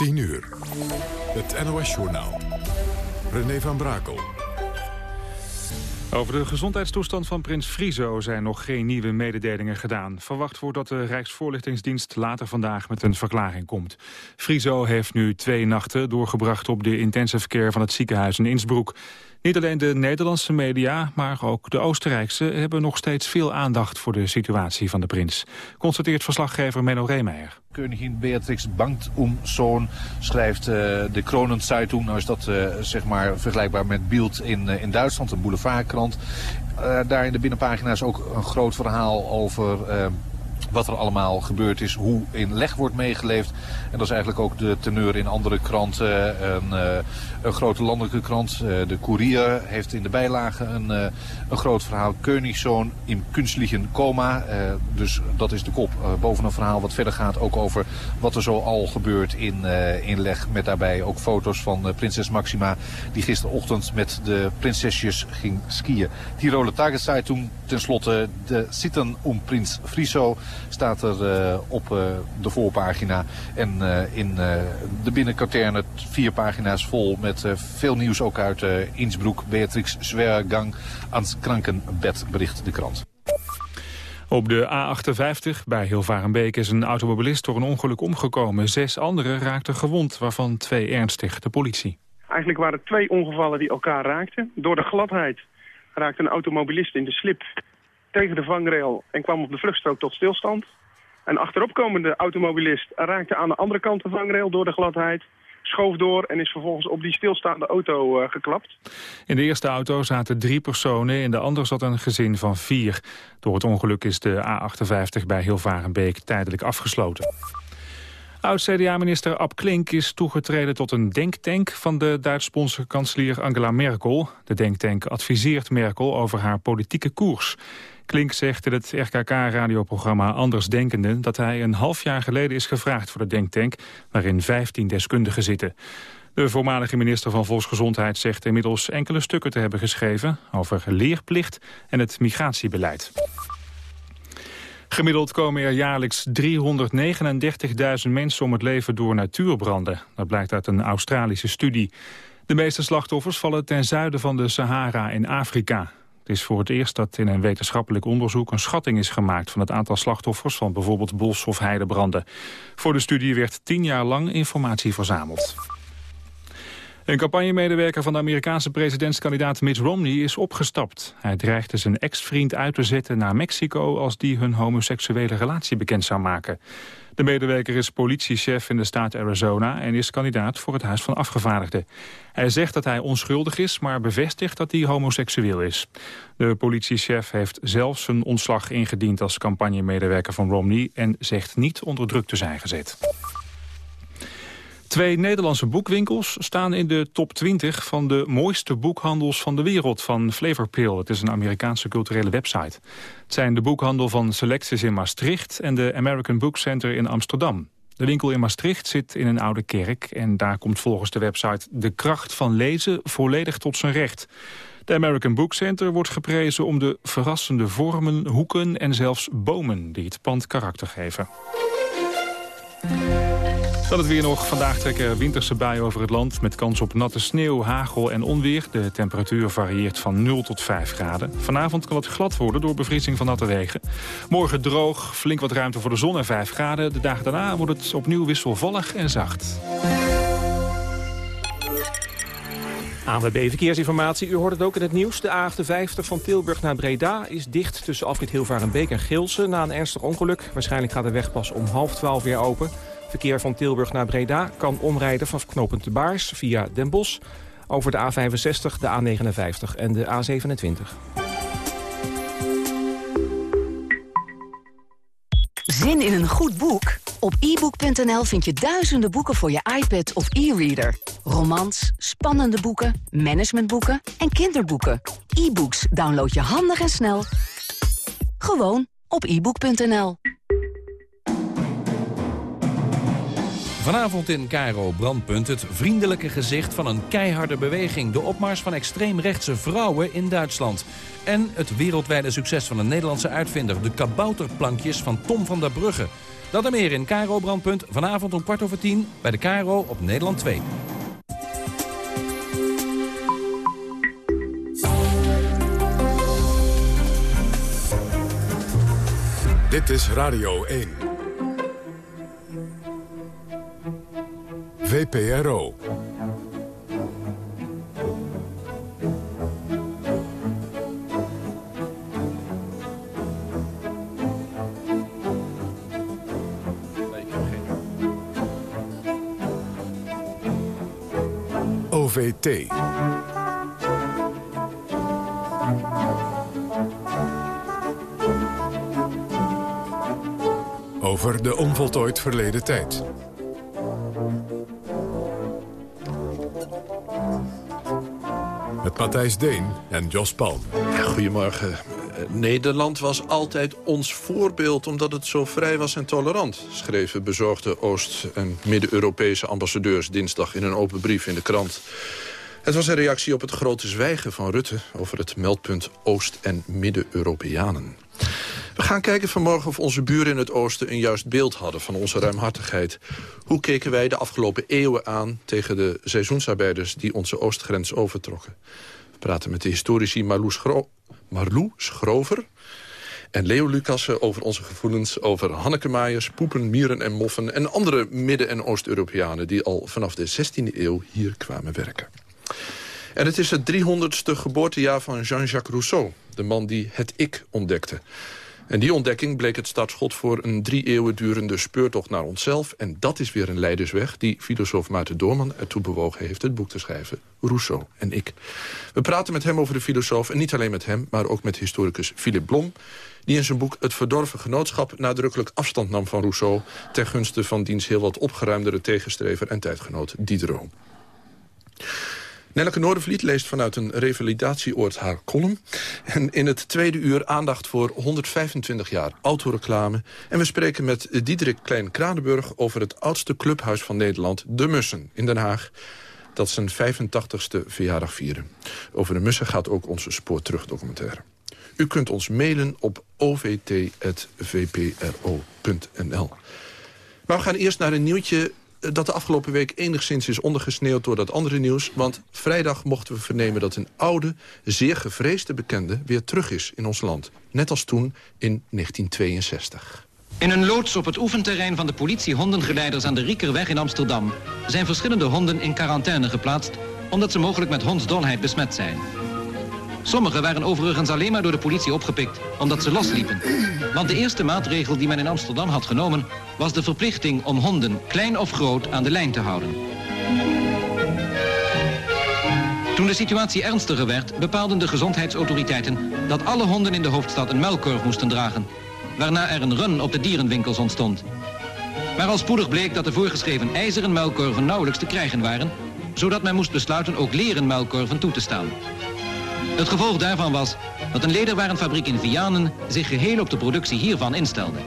10 uur. Het NOS-journaal. René van Brakel. Over de gezondheidstoestand van prins Friso zijn nog geen nieuwe mededelingen gedaan. Verwacht wordt dat de Rijksvoorlichtingsdienst later vandaag met een verklaring komt. Friso heeft nu twee nachten doorgebracht op de intensive care van het ziekenhuis in Innsbruck. Niet alleen de Nederlandse media, maar ook de Oostenrijkse... hebben nog steeds veel aandacht voor de situatie van de prins. Constateert verslaggever Menno Reemeijer. Koningin Beatrix bangt om zoon, schrijft uh, de Kronenzeitung. Nou is dat uh, zeg maar vergelijkbaar met Bild in, uh, in Duitsland, een boulevardkrant. daar in de binnenpagina's ook een groot verhaal over wat er allemaal gebeurd is, hoe in leg wordt meegeleefd. En dat is eigenlijk ook de teneur in andere kranten. Uh, een grote landelijke krant, uh, de Courier, heeft in de bijlage een, uh, een groot verhaal. Koningszoon in kunstlichen coma. dus dat is de kop boven een verhaal wat verder gaat ook over wat er zo al gebeurt in, in leg. Met daarbij ook foto's van prinses Maxima die gisterochtend met de prinsesjes ging skiën. Tirole Tageszeitung tenslotte de Sitten om prins Friso staat er op de voorpagina. En in de binnenkaterne vier pagina's vol met veel nieuws ook uit Innsbruck. Beatrix Zwergang ans krankenbed bericht de krant. Op de A58 bij Hilvarenbeek is een automobilist door een ongeluk omgekomen. Zes anderen raakten gewond, waarvan twee ernstig, de politie. Eigenlijk waren het twee ongevallen die elkaar raakten. Door de gladheid raakte een automobilist in de slip tegen de vangrail en kwam op de vluchtstrook tot stilstand. Een achteropkomende automobilist raakte aan de andere kant de vangrail door de gladheid schoof door en is vervolgens op die stilstaande auto uh, geklapt. In de eerste auto zaten drie personen, in de andere zat een gezin van vier. Door het ongeluk is de A58 bij Hilvarenbeek tijdelijk afgesloten. Oud-CDA-minister Ab Klink is toegetreden tot een denktank van de Duits-Sponse kanselier Angela Merkel. De denktank adviseert Merkel over haar politieke koers. Klink zegt in het RKK-radioprogramma Andersdenkenden... dat hij een half jaar geleden is gevraagd voor de denktank... waarin 15 deskundigen zitten. De voormalige minister van Volksgezondheid zegt inmiddels enkele stukken te hebben geschreven... over leerplicht en het migratiebeleid. Gemiddeld komen er jaarlijks 339.000 mensen om het leven door natuurbranden. Dat blijkt uit een Australische studie. De meeste slachtoffers vallen ten zuiden van de Sahara in Afrika. Is voor het eerst dat in een wetenschappelijk onderzoek een schatting is gemaakt van het aantal slachtoffers van bijvoorbeeld bos- of heidebranden. Voor de studie werd tien jaar lang informatie verzameld. Een campagnemedewerker van de Amerikaanse presidentskandidaat Mitt Romney is opgestapt. Hij dreigde zijn ex-vriend uit te zetten naar Mexico als die hun homoseksuele relatie bekend zou maken. De medewerker is politiechef in de staat Arizona en is kandidaat voor het Huis van Afgevaardigden. Hij zegt dat hij onschuldig is, maar bevestigt dat hij homoseksueel is. De politiechef heeft zelf zijn ontslag ingediend als campagnemedewerker van Romney en zegt niet onder druk te zijn gezet. Twee Nederlandse boekwinkels staan in de top 20 van de mooiste boekhandels van de wereld van Flavorpill. Het is een Amerikaanse culturele website. Het zijn de boekhandel van Selectis in Maastricht en de American Book Center in Amsterdam. De winkel in Maastricht zit in een oude kerk en daar komt volgens de website de kracht van lezen volledig tot zijn recht. De American Book Center wordt geprezen om de verrassende vormen, hoeken en zelfs bomen die het pand karakter geven. Dan het weer nog. Vandaag trekken winterse buien over het land... met kans op natte sneeuw, hagel en onweer. De temperatuur varieert van 0 tot 5 graden. Vanavond kan het glad worden door bevriezing van natte wegen. Morgen droog, flink wat ruimte voor de zon en 5 graden. De dagen daarna wordt het opnieuw wisselvallig en zacht. ANWB Verkeersinformatie, u hoort het ook in het nieuws. De A58 van Tilburg naar Breda is dicht tussen afrit Hilvarenbeek en Gilsen... na een ernstig ongeluk. Waarschijnlijk gaat de weg pas om half twaalf weer open... Verkeer van Tilburg naar Breda kan omrijden vanaf knooppunt de Baars via Den Bosch... over de A65, de A59 en de A27. Zin in een goed boek? Op ebook.nl vind je duizenden boeken voor je iPad of e-reader. Romans, spannende boeken, managementboeken en kinderboeken. E-books download je handig en snel. Gewoon op ebook.nl. Vanavond in Cairo Brandpunt het vriendelijke gezicht van een keiharde beweging. De opmars van extreemrechtse vrouwen in Duitsland. En het wereldwijde succes van een Nederlandse uitvinder. De kabouterplankjes van Tom van der Brugge. Dat en meer in Caro Brandpunt vanavond om kwart over tien bij de Caro op Nederland 2. Dit is Radio 1. VPRO. Over de onvoltooid verleden tijd. Met Matthijs Deen en Jos Palm. Goedemorgen. Nederland was altijd ons voorbeeld omdat het zo vrij was en tolerant... schreven bezorgde Oost- en Midden-Europese ambassadeurs dinsdag in een open brief in de krant. Het was een reactie op het grote zwijgen van Rutte over het meldpunt Oost- en Midden-Europeanen. We gaan kijken vanmorgen of onze buren in het oosten een juist beeld hadden van onze ruimhartigheid. Hoe keken wij de afgelopen eeuwen aan tegen de seizoensarbeiders die onze oostgrens overtrokken? We praten met de historici Marloes, Gro Marlou Schrover en Leo Lucassen over onze gevoelens over Hannekemaaiers, poepen, mieren en moffen... en andere Midden- en Oost-Europeanen die al vanaf de 16e eeuw hier kwamen werken. En het is het 300ste geboortejaar van Jean-Jacques Rousseau... de man die het ik ontdekte. En die ontdekking bleek het startschot voor een drie eeuwen durende speurtocht naar onszelf. En dat is weer een leidersweg die filosoof Maarten Doorman ertoe bewogen heeft het boek te schrijven. Rousseau en ik. We praten met hem over de filosoof en niet alleen met hem, maar ook met historicus Philip Blom. Die in zijn boek Het Verdorven Genootschap nadrukkelijk afstand nam van Rousseau... ten gunste van diens heel wat opgeruimdere tegenstrever en tijdgenoot Diderot. Nelleke Noordenvliet leest vanuit een revalidatieoord haar column. En in het tweede uur aandacht voor 125 jaar autoreclame. En we spreken met Diederik Klein-Kranenburg over het oudste clubhuis van Nederland, De Mussen, in Den Haag. Dat zijn 85ste verjaardag vieren. Over de Mussen gaat ook onze spoor. U kunt ons mailen op ovt.vpro.nl. Maar we gaan eerst naar een nieuwtje dat de afgelopen week enigszins is ondergesneeuwd door dat andere nieuws. Want vrijdag mochten we vernemen dat een oude, zeer gevreesde bekende... weer terug is in ons land. Net als toen in 1962. In een loods op het oefenterrein van de politie hondengeleiders aan de Riekerweg in Amsterdam... zijn verschillende honden in quarantaine geplaatst... omdat ze mogelijk met hondsdolheid besmet zijn. Sommigen waren overigens alleen maar door de politie opgepikt omdat ze losliepen. Want de eerste maatregel die men in Amsterdam had genomen... was de verplichting om honden, klein of groot, aan de lijn te houden. Toen de situatie ernstiger werd, bepaalden de gezondheidsautoriteiten... dat alle honden in de hoofdstad een muilkorf moesten dragen. Waarna er een run op de dierenwinkels ontstond. Maar al spoedig bleek dat de voorgeschreven ijzeren muilkorven nauwelijks te krijgen waren... zodat men moest besluiten ook leren muilkorven toe te staan. Het gevolg daarvan was dat een lederwarenfabriek in Vianen zich geheel op de productie hiervan instelde.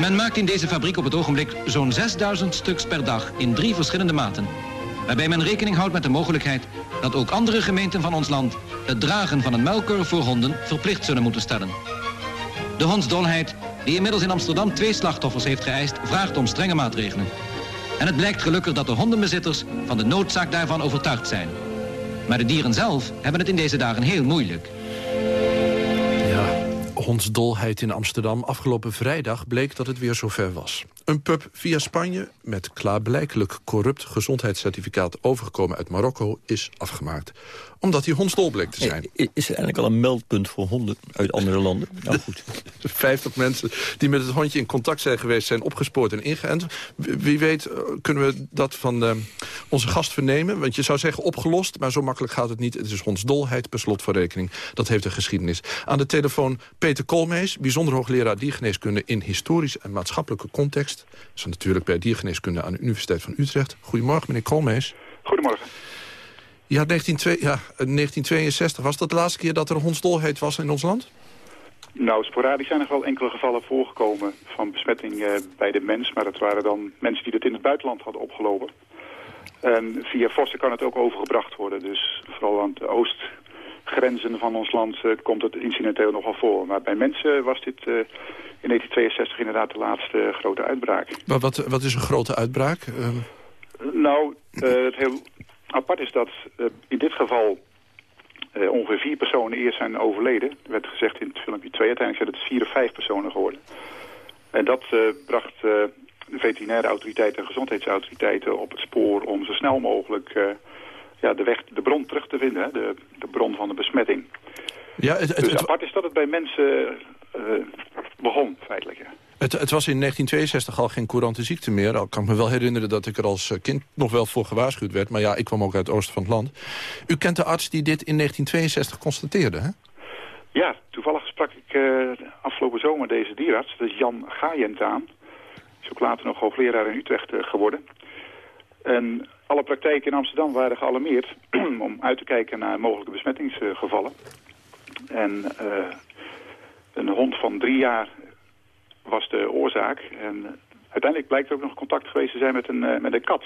Men maakt in deze fabriek op het ogenblik zo'n 6000 stuks per dag in drie verschillende maten. Waarbij men rekening houdt met de mogelijkheid dat ook andere gemeenten van ons land het dragen van een muilkorf voor honden verplicht zullen moeten stellen. De hondsdolheid, die inmiddels in Amsterdam twee slachtoffers heeft geëist, vraagt om strenge maatregelen. En het blijkt gelukkig dat de hondenbezitters van de noodzaak daarvan overtuigd zijn. Maar de dieren zelf hebben het in deze dagen heel moeilijk. Ja, hondsdolheid in Amsterdam. Afgelopen vrijdag bleek dat het weer zover was. Een pub via Spanje met klaarblijkelijk corrupt gezondheidscertificaat overgekomen uit Marokko is afgemaakt. Omdat hij hondsdol bleek te zijn. Is er eigenlijk al een meldpunt voor honden uit andere landen? Nou goed. 50 mensen die met het hondje in contact zijn geweest... zijn opgespoord en ingeënt. Wie weet eh, kunnen we dat van uh, onze gast vernemen. Want je zou zeggen opgelost, maar zo makkelijk gaat het niet. Het is hondsdolheid per slot voor rekening. Dat heeft een geschiedenis. Aan de telefoon Peter Koolmees, bijzonder hoogleraar diergeneeskunde... in historisch en maatschappelijke context. Dat is natuurlijk bij diergeneeskunde aan de Universiteit van Utrecht. Goedemorgen, meneer Koolmees. Goedemorgen. Ja, 1962, ja, 1962. Was dat de laatste keer dat er hondsdolheid was in ons land? Nou, sporadisch zijn er wel enkele gevallen voorgekomen van besmetting eh, bij de mens. Maar dat waren dan mensen die dat in het buitenland hadden opgelopen. En via vossen kan het ook overgebracht worden. Dus vooral aan de grenzen van ons land komt het incidenteel nogal voor. Maar bij mensen was dit in 1962 inderdaad de laatste grote uitbraak. Maar wat, wat is een grote uitbraak? Ehm, nou, het heel apart is dat in dit geval ongeveer vier personen eerst zijn overleden. Er werd gezegd in het filmpje twee, uiteindelijk zijn het vier of vijf personen geworden. En dat bracht de veterinaire autoriteiten en gezondheidsautoriteiten op het spoor om zo snel mogelijk ja, de, weg, de bron terug te vinden, hè, de, de bron van de besmetting. Ja, het, het, dus apart is dat het bij mensen uh, begon, feitelijk. Ja. Het, het, was in 1962 al geen courante ziekte meer. Al kan ik me wel herinneren dat ik er als eh, kind nog wel voor gewaarschuwd werd. Maar ja, ik kwam ook uit het oosten van het land. U kent de arts die dit in 1962 constateerde, hè? Ja, toevallig sprak ik uh, afgelopen zomer deze dierarts. Dat is Jan Gajentaan. Is ook later nog hoogleraar in Utrecht geworden. En alle praktijken in Amsterdam waren gealarmeerd om uit te kijken naar mogelijke besmettingsgevallen. En uh, een hond van drie jaar was de oorzaak. En uiteindelijk blijkt er ook nog contact geweest te zijn met een, uh, met een kat.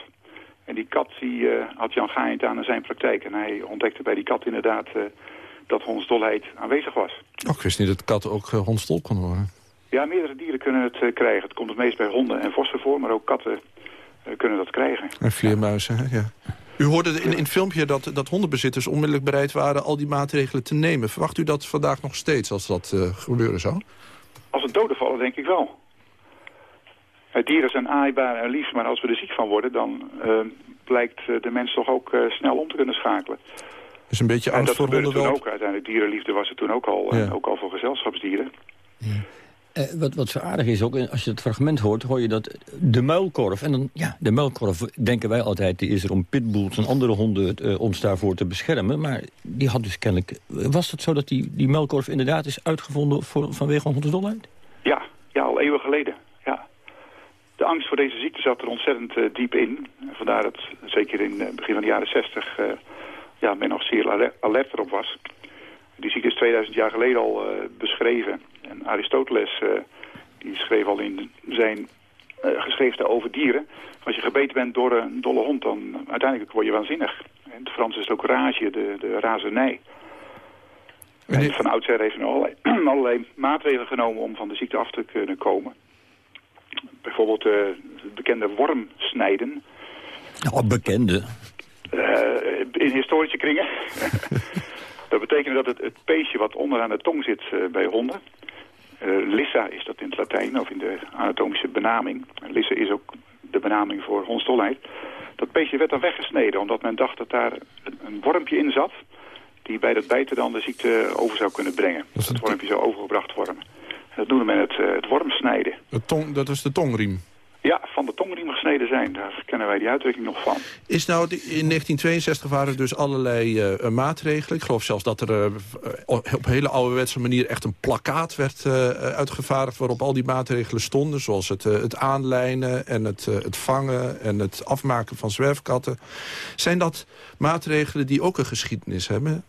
En die kat die, uh, had Jan Gaaiend aan in zijn praktijk. En hij ontdekte bij die kat inderdaad dat hondsdolheid aanwezig was. Oh, ik wist niet dat katten ook hondsdol kon worden. Ja, meerdere dieren kunnen het krijgen. Het komt het meest bij honden en vossen voor, maar ook katten eh, kunnen dat krijgen. En vleermuizen, ja. U hoorde in, in het filmpje dat, dat hondenbezitters onmiddellijk bereid waren al die maatregelen te nemen. Verwacht u dat vandaag nog steeds als dat uh, gebeuren zou? Als het doden vallen, denk ik wel. Het dieren zijn aaibaar en lief, maar als we er ziek van worden... dan uh, blijkt de mens toch ook uh, snel om te kunnen schakelen. Dus een beetje angst voor honden wel? ook. Uiteindelijk dierenliefde was het toen ook al, ja. ook al voor gezelschapsdieren. Ja. Uh, wat, wat zo aardig is ook, als je het fragment hoort, hoor je dat de muilkorf... en dan, ja, de muilkorf denken wij altijd, die is er om pitbulls en andere honden uh, ons daarvoor te beschermen. Maar die had dus kennelijk... Was het zo dat die, die muilkorf inderdaad is uitgevonden voor, vanwege hondsdolheid? Ja, ja, al eeuwen geleden, ja. De angst voor deze ziekte zat er ontzettend uh, diep in. Vandaar dat, zeker in het begin van de jaren 60, ja, men nog zeer alert, alert erop was. Die ziekte is 2000 jaar geleden al beschreven... En Aristoteles uh, die schreef al in zijn uh, geschriften over dieren. Als je gebeten bent door een dolle hond, dan uiteindelijk word je waanzinnig. In het Frans is het ook rage, de, de razernij. En van oudsher heeft men allerlei, allerlei maatregelen genomen om van de ziekte af te kunnen komen. Bijvoorbeeld uh, het bekende wormsnijden. Oh, bekende. Uh, in historische kringen. dat betekent dat het, het peesje wat onderaan de tong zit uh, bij honden... Uh, Lissa is dat in het Latijn, of in de anatomische benaming. Lissa is ook de benaming voor hondsdolheid. Dat beestje werd dan weggesneden, omdat men dacht dat daar een, wormpje in zat... die bij dat bijten dan de ziekte over zou kunnen brengen. Dat het wormpje zou overgebracht worden. dat noemde men het, uh, het wormsnijden. tong, dat is de tongriem? Ja, van de tongriem gesneden zijn. Daar kennen wij die uitdrukking nog van. Is nou, in 1962 waren er dus allerlei uh, maatregelen. Ik geloof zelfs dat er uh, op hele ouderwetse manier echt een plakkaat werd uh, uitgevaardigd... waarop al die maatregelen stonden. Zoals het, het aanlijnen en het, het vangen en het afmaken van zwerfkatten. Zijn dat maatregelen die ook een geschiedenis hebben?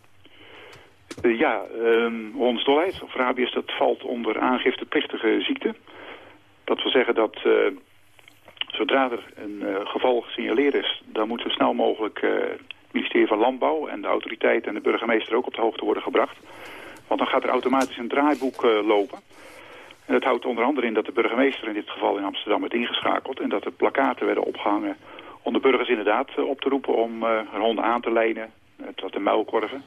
ja, um, hondsdolheid of rabies, dat valt onder aangifteplichtige ziekte. Dat wil zeggen dat Zodra er een uh, geval gesignaleerd is, dan moet zo snel mogelijk uh, het ministerie van Landbouw en de autoriteit en de burgemeester ook op de hoogte worden gebracht. Want dan gaat er automatisch een draaiboek uh, lopen. En dat houdt onder andere in dat de burgemeester in dit geval in Amsterdam werd ingeschakeld en dat er plakaten werden opgehangen om de burgers inderdaad op te roepen om hun honden aan te lijnen, tot de muilkorven.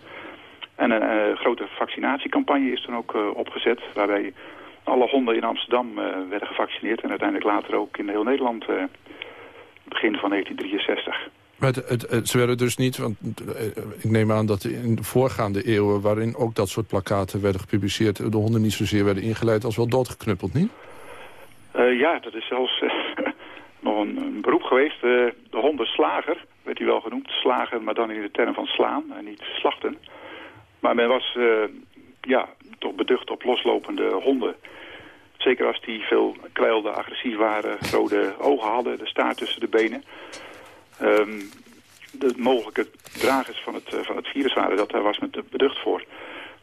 En een grote vaccinatiecampagne is dan ook opgezet, waarbij alle honden in Amsterdam uh, werden gevaccineerd. En uiteindelijk later ook in heel Nederland, uh, begin van 1963. Maar het, het, ze werden dus niet, want uh, ik neem aan dat in de voorgaande eeuwen... waarin ook dat soort plakaten werden gepubliceerd... de honden niet zozeer werden ingeleid als wel doodgeknuppeld, niet? ja, dat is zelfs nog een, een, beroep geweest. de hondenslager werd hij wel genoemd. Slager, maar dan in de term van slaan en niet slachten. Maar men was ja, toch beducht op loslopende honden. Zeker als die veel kwijlden, agressief waren, rode ogen hadden, de staart tussen de benen. Um, de mogelijke dragers van het, eh, van het virus waren, dat daar was met beducht voor.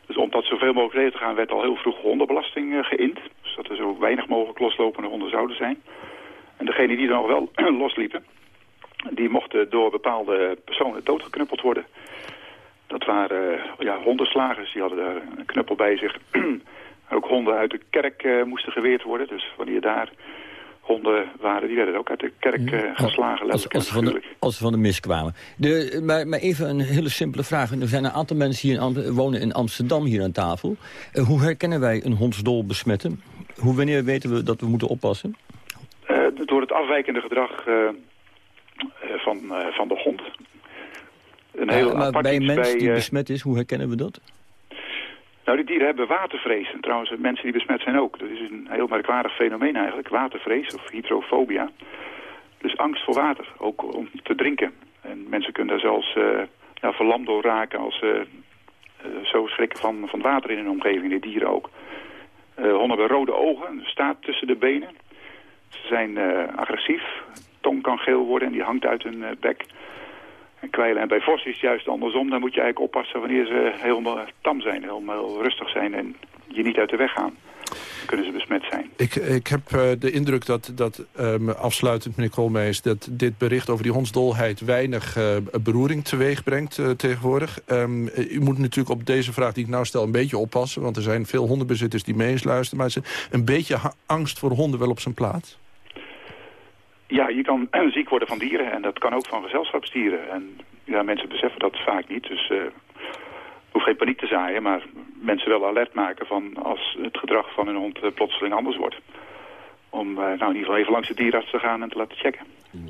Dus om dat zoveel mogelijk reden te gaan, werd al heel vroeg hondenbelasting uh, geïnd. Dus dat er zo weinig mogelijk loslopende honden zouden zijn. En degenen die dan nog wel losliepen, die mochten door bepaalde personen doodgeknuppeld worden. Dat waren ja, hondenslagers, die hadden daar een knuppel bij zich. ook honden uit de kerk moesten geweerd worden. Dus wanneer daar honden waren, die werden ook uit de kerk uh, geslagen. Als, als, van de, als ze van de mis kwamen. De, maar, maar, even een hele simpele vraag. Er zijn een aantal mensen hier wonen in Amsterdam hier aan tafel. Uh, hoe herkennen wij een hondsdol besmetten? Hoe wanneer weten we dat we moeten oppassen? Door het afwijkende gedrag van, van de hond. Een heel maar bij een mens die besmet is, hoe herkennen we dat? Nou, die dieren hebben watervrees. En trouwens, mensen die besmet zijn ook. Dat is een heel merkwaardig fenomeen eigenlijk. Watervrees of hydrofobia. Dus angst voor water, ook om te drinken. En mensen kunnen daar zelfs uh, ja, verlamd door raken als ze uh, zo schrikken van, van water in hun omgeving. De dieren ook. Uh, honden hebben rode ogen, staat tussen de benen. Ze zijn agressief. Tong kan geel worden en die hangt uit hun bek kwijlen. En bij vos is het juist andersom. Dan moet je eigenlijk oppassen wanneer ze helemaal tam zijn, helemaal rustig zijn en je niet uit de weg gaan. Dan kunnen ze besmet zijn. Ik, ik heb uh, de indruk dat, dat um, afsluitend, meneer Koolmees... dat dit bericht over die hondsdolheid weinig uh, beroering teweeg brengt uh, tegenwoordig. Um, u moet natuurlijk op deze vraag die ik nou stel een beetje oppassen... want er zijn veel hondenbezitters die mee eens luisteren... maar is een beetje angst voor honden wel op zijn plaats? Ja, je kan ziek worden van dieren en dat kan ook van gezelschapsdieren. En ja, mensen beseffen dat vaak niet, dus uh, hoeft geen paniek te zaaien, maar mensen wel alert maken van als het gedrag van hun hond uh, plotseling anders wordt. Om uh, nou, in ieder geval even langs de dierarts te gaan en te laten checken.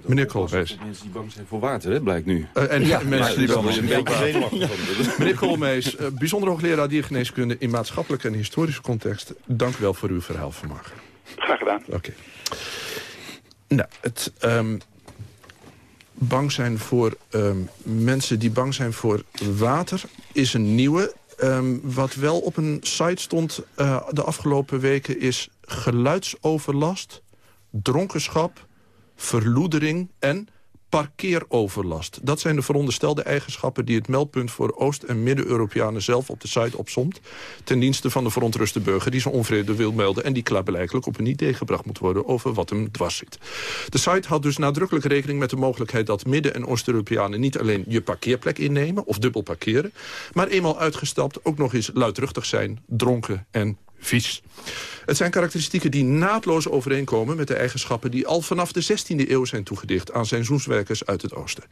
Meneer Koolmees. Mensen die bang zijn voor water, hè, blijkt nu. en ja, mensen die wel een beetje zenuwachtig Meneer Koolmees, bijzonder hoogleraar diergeneeskunde in maatschappelijke en historische context. Dank u wel voor uw verhaal vanmorgen. Graag gedaan. Oké. Nou, het um, bang zijn voor um, mensen die bang zijn voor water is een nieuwe. Um, wat wel op een site stond uh, de afgelopen weken is geluidsoverlast, dronkenschap, verloedering en parkeeroverlast. Dat zijn de veronderstelde eigenschappen die het meldpunt voor Oost- en Midden-Europeanen zelf op de site opsomt. Ten dienste van de verontruste burger die zijn onvrede wil melden en die klaarblijkelijk op een idee gebracht moet worden over wat hem dwars zit. De site had dus nadrukkelijk rekening met de mogelijkheid dat Midden- en Oost-Europeanen niet alleen je parkeerplek innemen of dubbel parkeren, maar eenmaal uitgestapt ook nog eens luidruchtig zijn, dronken en vies. Het zijn karakteristieken die naadloos overeenkomen met de eigenschappen... die al vanaf de 16e eeuw zijn toegedicht aan seizoenswerkers uit het oosten.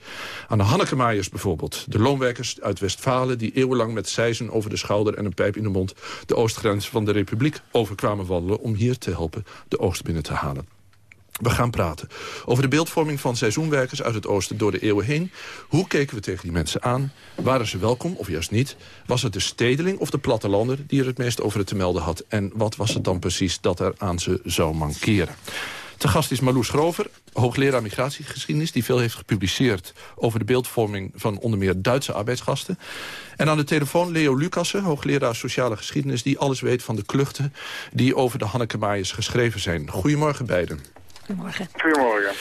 Aan de Hannekemaaiers bijvoorbeeld. De loonwerkers uit Westfalen die eeuwenlang met seizen over de schouder... en een pijp in de mond de oostgrens van de republiek overkwamen wandelen... om hier te helpen de oost binnen te halen. We gaan praten over de beeldvorming van seizoenwerkers uit het oosten door de eeuwen heen. Hoe keken we tegen die mensen aan? Waren ze welkom of juist niet? Was het de stedeling of de plattelander die er het meest over te melden had? En wat was het dan precies dat er aan ze zou mankeren? Te gast is Marloes Grover, hoogleraar migratiegeschiedenis... die veel heeft gepubliceerd over de beeldvorming van onder meer Duitse arbeidsgasten. En aan de telefoon Leo Lucassen, hoogleraar sociale geschiedenis... die alles weet van de kluchten die over de Hannekemaaiers geschreven zijn. Goedemorgen beiden. Goedemorgen. Goedemorgen.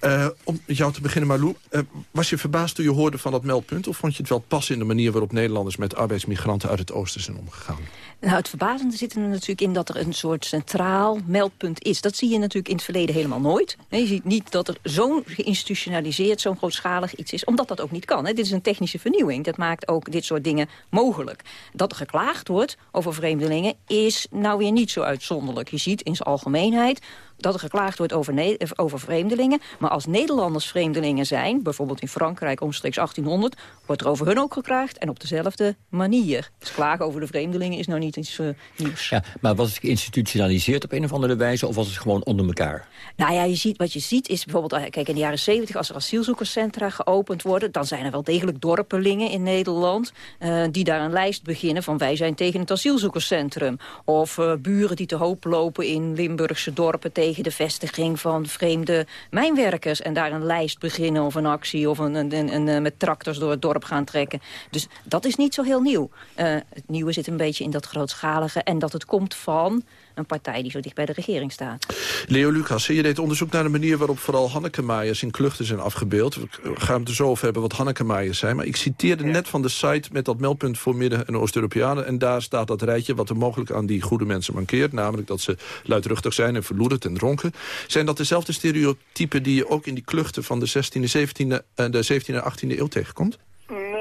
Uh, om met jou te beginnen, Marlou. Uh, was je verbaasd toen je hoorde van dat meldpunt... of vond je het wel passen in de manier waarop Nederlanders... met arbeidsmigranten uit het oosten zijn omgegaan? Nou, het verbazende zit er natuurlijk in dat er een soort centraal meldpunt is. Dat zie je natuurlijk in het verleden helemaal nooit. je ziet niet dat er zo'n geïnstitutionaliseerd, zo'n grootschalig iets is. Omdat dat ook niet kan. Dit is een technische vernieuwing. Dat maakt ook dit soort dingen mogelijk. Dat er geklaagd wordt over vreemdelingen is nou weer niet zo uitzonderlijk. Je ziet in zijn algemeenheid dat er geklaagd wordt over, over vreemdelingen. Maar als Nederlanders vreemdelingen zijn, bijvoorbeeld in Frankrijk omstreeks 1800... wordt er over hun ook geklaagd en op dezelfde manier. Dus klagen over de vreemdelingen is nou niet iets uh, nieuws. Ja, maar was het geïnstitutionaliseerd op een of andere wijze... of was het gewoon onder elkaar? Nou ja, je ziet, wat je ziet is bijvoorbeeld... Eh, kijk, in de jaren 70 als er asielzoekerscentra geopend worden... dan zijn er wel degelijk dorpelingen in Nederland... Uh, die daar een lijst beginnen van wij zijn tegen het asielzoekerscentrum. Of uh, buren die te hoop lopen in Limburgse dorpen... tegen tegen de vestiging van vreemde mijnwerkers... en daar een lijst beginnen of een actie of een, een, een, eh, met tractors door het dorp gaan trekken. Dus dat is niet zo heel nieuw. Uh, het nieuwe zit een beetje in dat grootschalige en dat het komt van een partij die zo dicht bij de regering staat. Leo Lucas, je deed onderzoek naar de manier waarop vooral Hannekemaaiers in kluchten zijn afgebeeld. We gaan het er zo over hebben wat Hannekemaaiers zijn. Maar ik citeerde net van de site met dat meldpunt voor Midden- en Oost-Europeanen. En daar staat dat rijtje wat er mogelijk aan die goede mensen mankeert. Namelijk dat ze luidruchtig zijn en verloederd en dronken. Zijn dat dezelfde stereotypen die je ook in die kluchten van de 16e, 17e, en de 17e en 18e eeuw tegenkomt?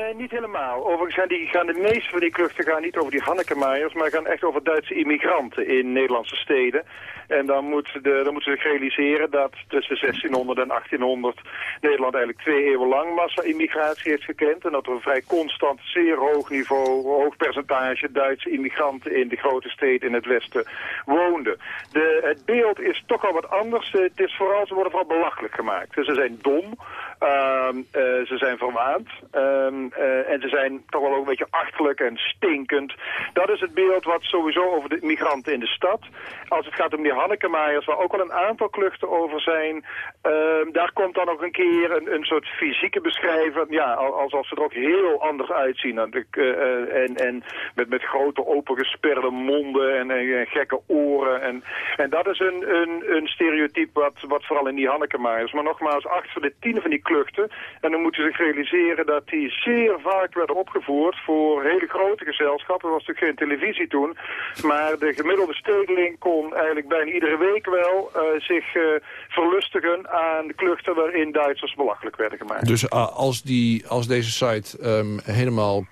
Nee, niet helemaal. Overigens gaan, die, gaan de meeste van die kluchten gaan niet over die Hannekemaaiers, maar gaan echt over Duitse immigranten in Nederlandse steden. En dan, de, dan moeten ze zich realiseren dat tussen 1600 en 1800 Nederland eigenlijk twee eeuwen lang massa-immigratie heeft gekend. En dat er een vrij constant, zeer hoog niveau, hoog percentage Duitse immigranten in de grote steden in het westen woonden. De, het beeld is toch al wat anders. Het is vooral, ze worden vooral belachelijk gemaakt. Dus ze zijn dom. Ehm, eh, ze zijn verwaand ehm, eh, en ze zijn toch wel ook een beetje achterlijk en stinkend. Dat is het beeld wat sowieso over de migranten in de stad. Als het gaat om die Hannekemaaiers, waar ook al een aantal kluchten over zijn, ehm, daar komt dan nog een keer een, een soort fysieke beschrijving, ja, alsof ze er ook heel anders uitzien. En, uh, en, en met, met grote opengesperde monden en, en, gekke oren. En, en dat is een, een, een stereotype wat, wat vooral in die Hannekemaaiers. Maar nogmaals, acht van de tien van die kluchten. En dan moeten ze zich realiseren dat die zeer vaak werden opgevoerd voor hele grote gezelschappen. Er was natuurlijk geen televisie toen. Maar de gemiddelde stedeling kon eigenlijk bijna iedere week wel uh, zich uh, verlustigen aan de kluchten waarin Duitsers belachelijk werden gemaakt. Dus uh, als, die, als deze site um, helemaal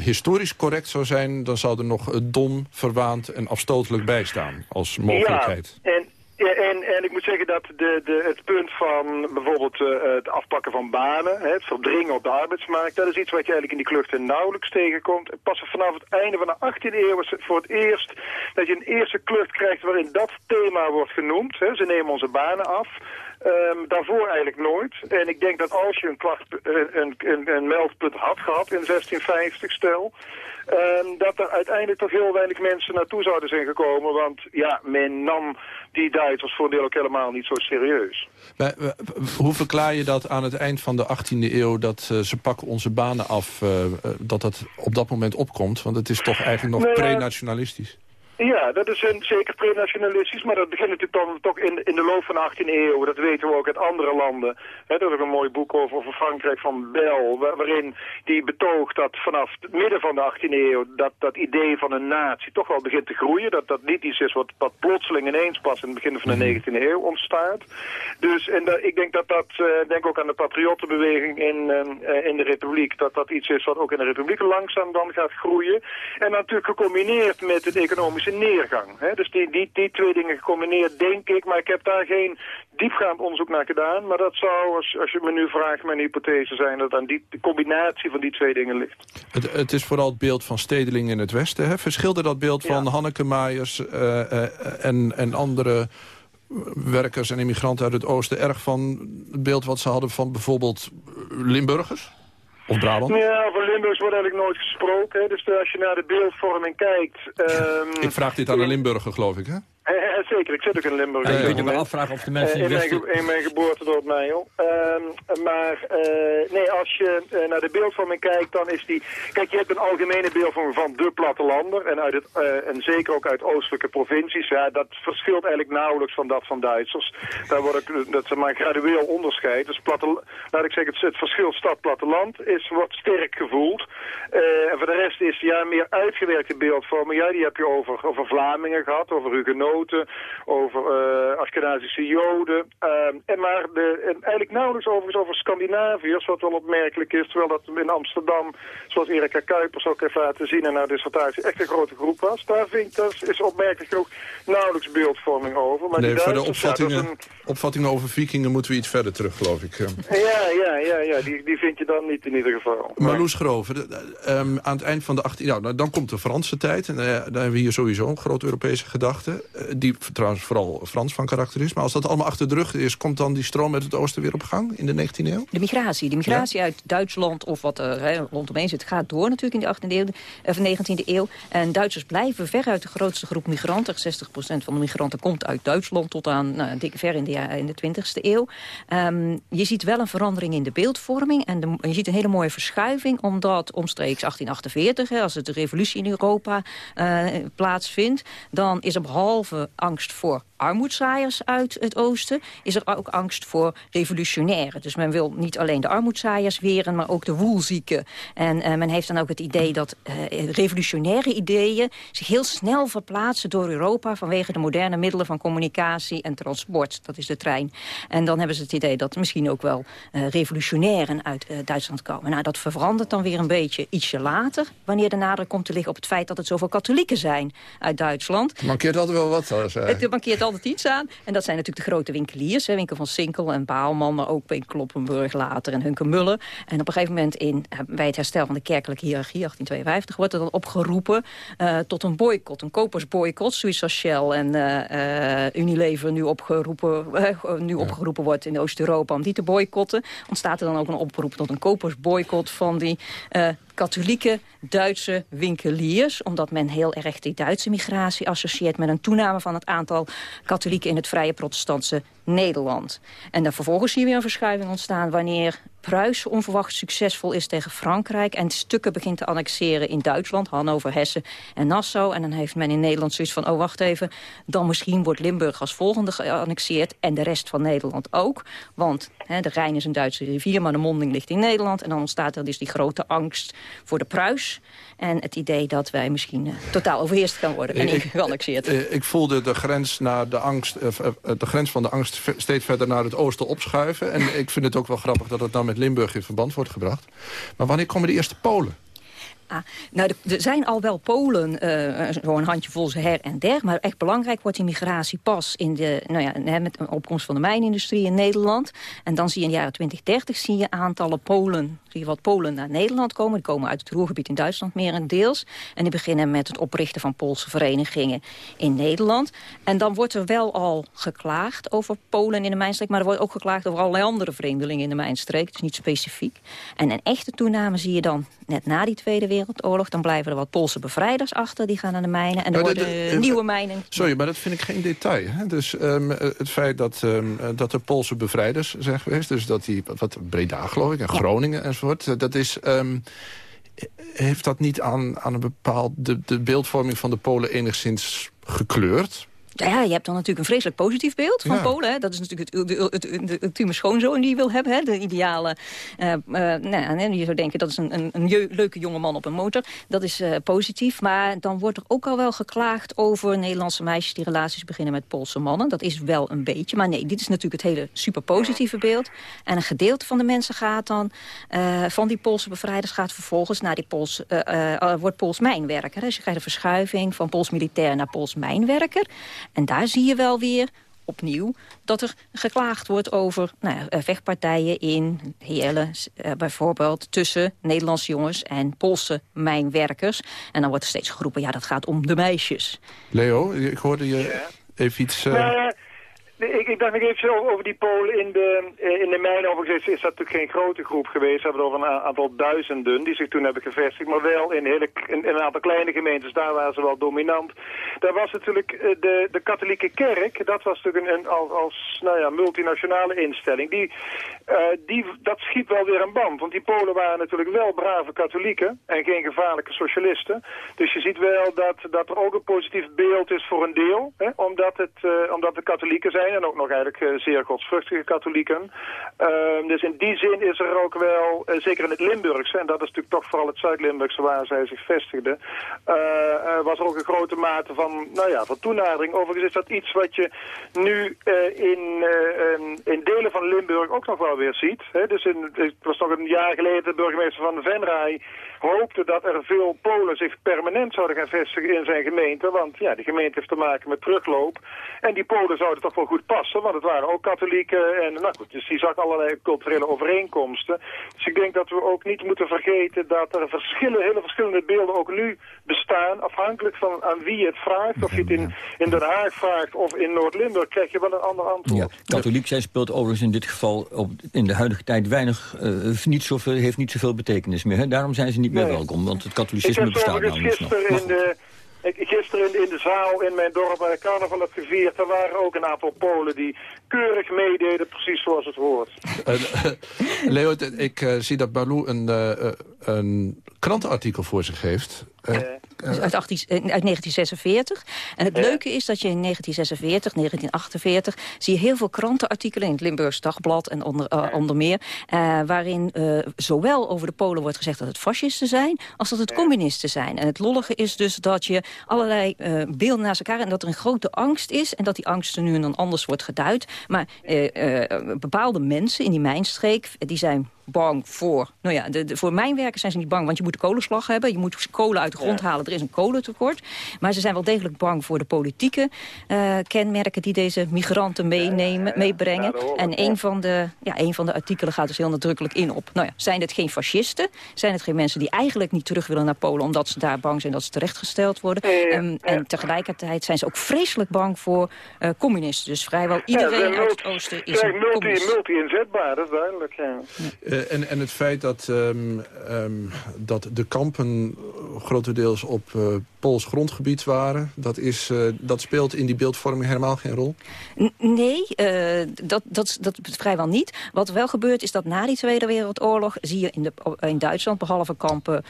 historisch correct zou zijn... dan zou er nog dom, verwaand en afstotelijk bij staan als mogelijkheid. Ja, en ja, en, en ik moet zeggen dat de, de, het punt van bijvoorbeeld uh, het afpakken van banen, hè, het verdringen op de arbeidsmarkt, dat is iets wat je eigenlijk in die kluchten nauwelijks tegenkomt. Pas vanaf het einde van de 18e eeuw is het voor het eerst dat je een eerste klucht krijgt waarin dat thema wordt genoemd. Hè. Ze nemen onze banen af. Um, daarvoor eigenlijk nooit. En ik denk dat als je een, klacht, een, een, een meldpunt had gehad in 1650 stel... Um, dat er uiteindelijk toch heel weinig mensen naartoe zouden zijn gekomen. Want ja, men nam die Duitsers voor een deel ook helemaal niet zo serieus. Maar, hoe verklaar je dat aan het eind van de 18e eeuw... dat uh, ze pakken onze banen af, uh, dat dat op dat moment opkomt? Want het is toch eigenlijk nog nee, pre-nationalistisch. Ja, dat is een, zeker pre-nationalistisch, maar dat begint natuurlijk dan toch in, in de loop van de 18e eeuw. Dat weten we ook uit andere landen. He, er is ook een mooi boek over, over Frankrijk van Bell, waarin die betoogt dat vanaf het midden van de 18e eeuw dat, dat idee van een natie toch wel begint te groeien. Dat dat niet iets is wat, wat plotseling ineens pas in het begin van de 19e mhm. eeuw ontstaat. Dus en dat, ik denk dat dat, uh, denk ook aan de patriottenbeweging in, uh, in de Republiek, dat dat iets is wat ook in de Republiek langzaam dan gaat groeien. En natuurlijk gecombineerd met het economische neergang. Hè? Dus die, die, die twee dingen gecombineerd, denk ik, maar ik heb daar geen diepgaand onderzoek naar gedaan. Maar dat zou, als, als je me nu vraagt, mijn hypothese zijn dat aan die de combinatie van die twee dingen ligt. Het, het is vooral het beeld van stedelingen in het Westen. Hè? Verschilde dat beeld van ja. Hanneke Maaiers uh, uh, en, en andere werkers en immigranten uit het oosten erg van het beeld wat ze hadden van bijvoorbeeld Limburgers? Of Brabant? Ja, over Limburgs wordt eigenlijk nooit gesproken. Dus als je naar de beeldvorming kijkt... Um, ik vraag dit aan een Limburger, geloof ik, hè? zeker, ik zit ook in Limburg. Je kunt je afvragen of de mensen uh, in, mijn, in mijn geboortedorp Nijl. Uh, maar uh, nee, als je uh, naar de beeldvorming kijkt, dan is die... Kijk, je hebt een algemene beeldvorming van de plattelander. En, uit het, en zeker ook uit oostelijke provincies. Ja, dat verschilt eigenlijk nauwelijks van dat van Duitsers. Daar wordt ook, dat is maar een gradueel onderscheid. Dus platte, laat ik zeggen, het, het verschil stad-platteland is wordt sterk gevoeld. en voor de rest is ja, meer uitgewerkte beeldvorming. Ja, die heb je over, over Vlamingen gehad, over Over uh, Ashkenazische Joden. Uh, en maar de, en eigenlijk nauwelijks overigens over Scandinaviërs, wat wel opmerkelijk is. Terwijl dat in Amsterdam, zoals Erika Kuipers ook heeft laten zien in haar dissertatie, echt een grote groep was. Daar vind dat is opmerkelijk genoeg nauwelijks beeldvorming over. Maar nee, voor de opvattingen, een... opvattingen over vikingen moeten we iets verder terug, geloof ik. Ja, ja, ja, ja die, die vind je dan niet in ieder geval. Maar Loes Grover, um, aan het eind van de 18... Nou, dan komt de Franse tijd. En uh, daar hebben we hier sowieso een grote Europese gedachte. Uh, die trouwens vooral Frans van karakter is. Maar als dat allemaal achter de rug is, komt dan die stroom uit het oosten weer op gang in de 19e eeuw? De migratie. De migratie uit Duitsland of wat er he, rondomheen zit, gaat door natuurlijk in de 18e eeuw, of 19e eeuw. En Duitsers blijven veruit de grootste groep migranten. 60% van de migranten komt uit Duitsland tot aan nou, dik ver in de, in de 20e eeuw. Um, je ziet wel een verandering in de beeldvorming. En de, je ziet een hele mooie verschuiving, omdat omstreeks 1848, hè, als het de revolutie in Europa uh, plaatsvindt, dan is er behalve angst voor armoedzaaiers uit het oosten... is er ook angst voor revolutionairen. Dus men wil niet alleen de armoedzaaiers weren, maar ook de woelzieken. En uh, men heeft dan ook het idee dat uh, revolutionaire ideeën... zich heel snel verplaatsen door Europa... vanwege de moderne middelen van communicatie en transport. Dat is de trein. En dan hebben ze het idee dat misschien ook wel uh, revolutionairen uit Duitsland komen. Nou, dat verandert dan weer een beetje ietsje later... wanneer de nadruk komt te liggen op het feit dat het zoveel katholieken zijn uit Duitsland. Het mankeert altijd wel wat. Zoals, Het mankeert altijd iets aan. En dat zijn natuurlijk de grote winkeliers. Hè, winkel van Sinkel en Baalman, maar ook bij Kloppenburg later en Hunkemuller. En op een gegeven moment in, bij het herstel van de kerkelijke hiërarchie, 1852, wordt er dan opgeroepen uh, tot een boycott, een kopersboycott. Zoiets als Shell en uh, Unilever nu opgeroepen, nu opgeroepen wordt in Oost-Europa om die te boycotten. Ontstaat er dan ook een oproep tot een kopersboycott van die katholieke Duitse winkeliers. Omdat men heel erg die Duitse migratie associeert met een toename van het aantal katholieken in het vrije protestantse Nederland. En dan vervolgens zie je weer een verschuiving ontstaan wanneer Pruisen onverwacht succesvol is tegen Frankrijk... en stukken begint te annexeren in Duitsland, Hannover, Hessen en Nassau. En dan heeft men in Nederland zoiets van, oh wacht even... dan misschien wordt Limburg als volgende geannexeerd en de rest van Nederland ook. Want hè, de Rijn is een Duitse rivier, maar de monding ligt in Nederland. En dan ontstaat er dus die grote angst voor de Pruis... En het idee dat wij misschien uh, totaal overheerst gaan worden en ik, geannexeerd. Ik, ik voelde de grens, naar de, angst, uh, de grens van de angst steeds verder naar het oosten opschuiven. En ik vind het ook wel grappig dat het dan met Limburg in verband wordt gebracht. Maar wanneer komen de eerste Polen? Ah, nou, er zijn al wel Polen, uh, zo'n handjevol her en der. Maar echt belangrijk wordt die migratie pas in de, nou ja, met de opkomst van de mijnindustrie in Nederland. En dan zie je in de jaren 2030 zie je aantallen Polen, zie je wat Polen naar Nederland komen. Die komen uit het Roergebied in Duitsland meer. En die beginnen met het oprichten van Poolse verenigingen in Nederland. En dan wordt er wel al geklaagd over Polen in de mijnstreek. Maar er wordt ook geklaagd over allerlei andere vreemdelingen in de mijnstreek. Het is niet specifiek. En een echte toename zie je dan net na die Tweede Wereldoorlog. Dan blijven er wat Poolse bevrijders achter, die gaan naar de mijnen. En er worden de, nieuwe mijnen... Sorry, maar dat vind ik geen detail. Hè? Dus um, het feit dat, um, dat er Poolse bevrijders zijn geweest... dus dat die, wat Breda geloof ik, en Groningen enzovoort... dat is... Um, heeft dat niet aan, aan een bepaald de, de beeldvorming van de Polen enigszins gekleurd? Ja, je hebt dan natuurlijk een vreselijk positief beeld van Polen. Hè. Dat is natuurlijk het, het, het, het ultieme schoonzoon die je wil hebben. Hè. De ideale, uh, uh, nou, je zou denken dat is een, een, een leuke jonge man op een motor. Dat is uh, positief. Maar dan wordt er ook al wel geklaagd over Nederlandse meisjes die relaties beginnen met Poolse mannen. Dat is wel een beetje. Maar nee, dit is natuurlijk het hele super positieve beeld. En een gedeelte van de mensen gaat dan, van die Poolse bevrijders gaat vervolgens naar die Pools, wordt Pools mijnwerker. Dus je krijgt een verschuiving van Pools militair naar Pools mijnwerker. En daar zie je wel weer opnieuw dat er geklaagd wordt over nou ja, eh, vechtpartijen in Heerlen, uh, bijvoorbeeld tussen Nederlandse jongens en Poolse mijnwerkers. En dan wordt er steeds geroepen, ja, dat gaat om de meisjes. Leo, ik hoorde je even iets... Uh... Ik, ik dacht nog even over, die Polen in de, eh, in de mijnen. Overigens is dat natuurlijk geen grote groep geweest. We hebben over een aantal duizenden die zich toen hebben gevestigd. Maar wel in, hele, in, een aantal kleine gemeentes, daar waren ze wel dominant. Daar was natuurlijk eh, de, de katholieke kerk, dat was natuurlijk een, een als, als nou ja, multinationale instelling. Die, uh, die, dat schiet wel weer een band. Want die Polen waren natuurlijk wel brave katholieken en geen gevaarlijke socialisten. Dus je ziet wel dat, dat er ook een positief beeld is voor een deel. Hè, omdat, het, uh, omdat de katholieken zijn en ook nog eigenlijk uh, zeer godsvruchtige katholieken. Uh, dus in die zin is er ook wel, zeker in het Limburgse, en dat is natuurlijk toch vooral het Zuid-Limburgse waar zij zich vestigden, was er ook een grote mate van, nou ja, van toenadering. Overigens is dat iets wat je nu in, in delen van Limburg ook nog wel weer ziet. Hè? Dus in, het was nog een jaar geleden de burgemeester van Venray hoopte dat er veel Polen zich permanent zouden gaan vestigen in zijn gemeente. Want ja, die gemeente heeft te maken met terugloop. En die Polen zouden toch wel goed passen, want het waren ook katholieken. En nou goed, dus die zag allerlei culturele overeenkomsten. Dus ik denk dat we ook niet moeten vergeten dat er verschillen, hele verschillende beelden ook nu bestaan. Afhankelijk van aan wie je het vraagt. Of je het in, in Den Haag vraagt of in Noord-Limburg, krijg je wel een ander antwoord. Ja, katholiek zijn speelt overigens in dit geval op, in de huidige tijd weinig, uh, niet zoveel, heeft niet zoveel betekenis meer. Daarom zijn ze niet meer welkom, want het katholicisme bestaat niet nog. In de, ik, gisteren in, in, de zaal in mijn dorp waar ik carnaval heb gevierd... er waren ook een aantal Polen die keurig meededen, precies zoals het hoort. Uh, Leo, ik uh, zie dat Balou een, uh, een krantenartikel voor zich heeft. Dus uit, 18, uit 1946. En het leuke is dat je in 1946, 1948... zie je heel veel krantenartikelen in het Limburgs Dagblad en onder, uh, onder meer... Uh, waarin uh, zowel over de Polen wordt gezegd dat het fascisten zijn... als dat het communisten zijn. En het lollige is dus dat je allerlei beelden naast elkaar... en dat er een grote angst is en dat die angst er nu en dan anders wordt geduid. Maar bepaalde mensen in die mijnstreek, die zijn bang voor... Nou ja, de, voor mijnwerkers zijn ze niet bang, want je moet de kolenslag hebben. Je moet kolen uit de grond halen, er is een kolentekort. Maar ze zijn wel degelijk bang voor de politieke uh, kenmerken... die deze migranten meenemen, meebrengen. En een van, de, ja, een van de artikelen gaat dus heel nadrukkelijk in op... Nou ja, zijn het geen fascisten? Zijn het geen mensen die eigenlijk niet terug willen naar Polen... omdat ze daar bang zijn dat ze terechtgesteld worden? Um, en tegelijkertijd zijn ze ook vreselijk bang voor uh, communisten. Dus vrijwel iedereen uit het oosten is een multi, multi-inzetbaar, dat is duidelijk, ja. Uh, en, en het feit dat, um, um, dat de kampen grotendeels op uh, Pools grondgebied waren... Dat, is, uh, dat speelt in die beeldvorming helemaal geen rol? N nee, uh, dat, dat, dat vrijwel niet. Wat wel gebeurt is dat na die Tweede Wereldoorlog... zie je in, de, in Duitsland, behalve kampen,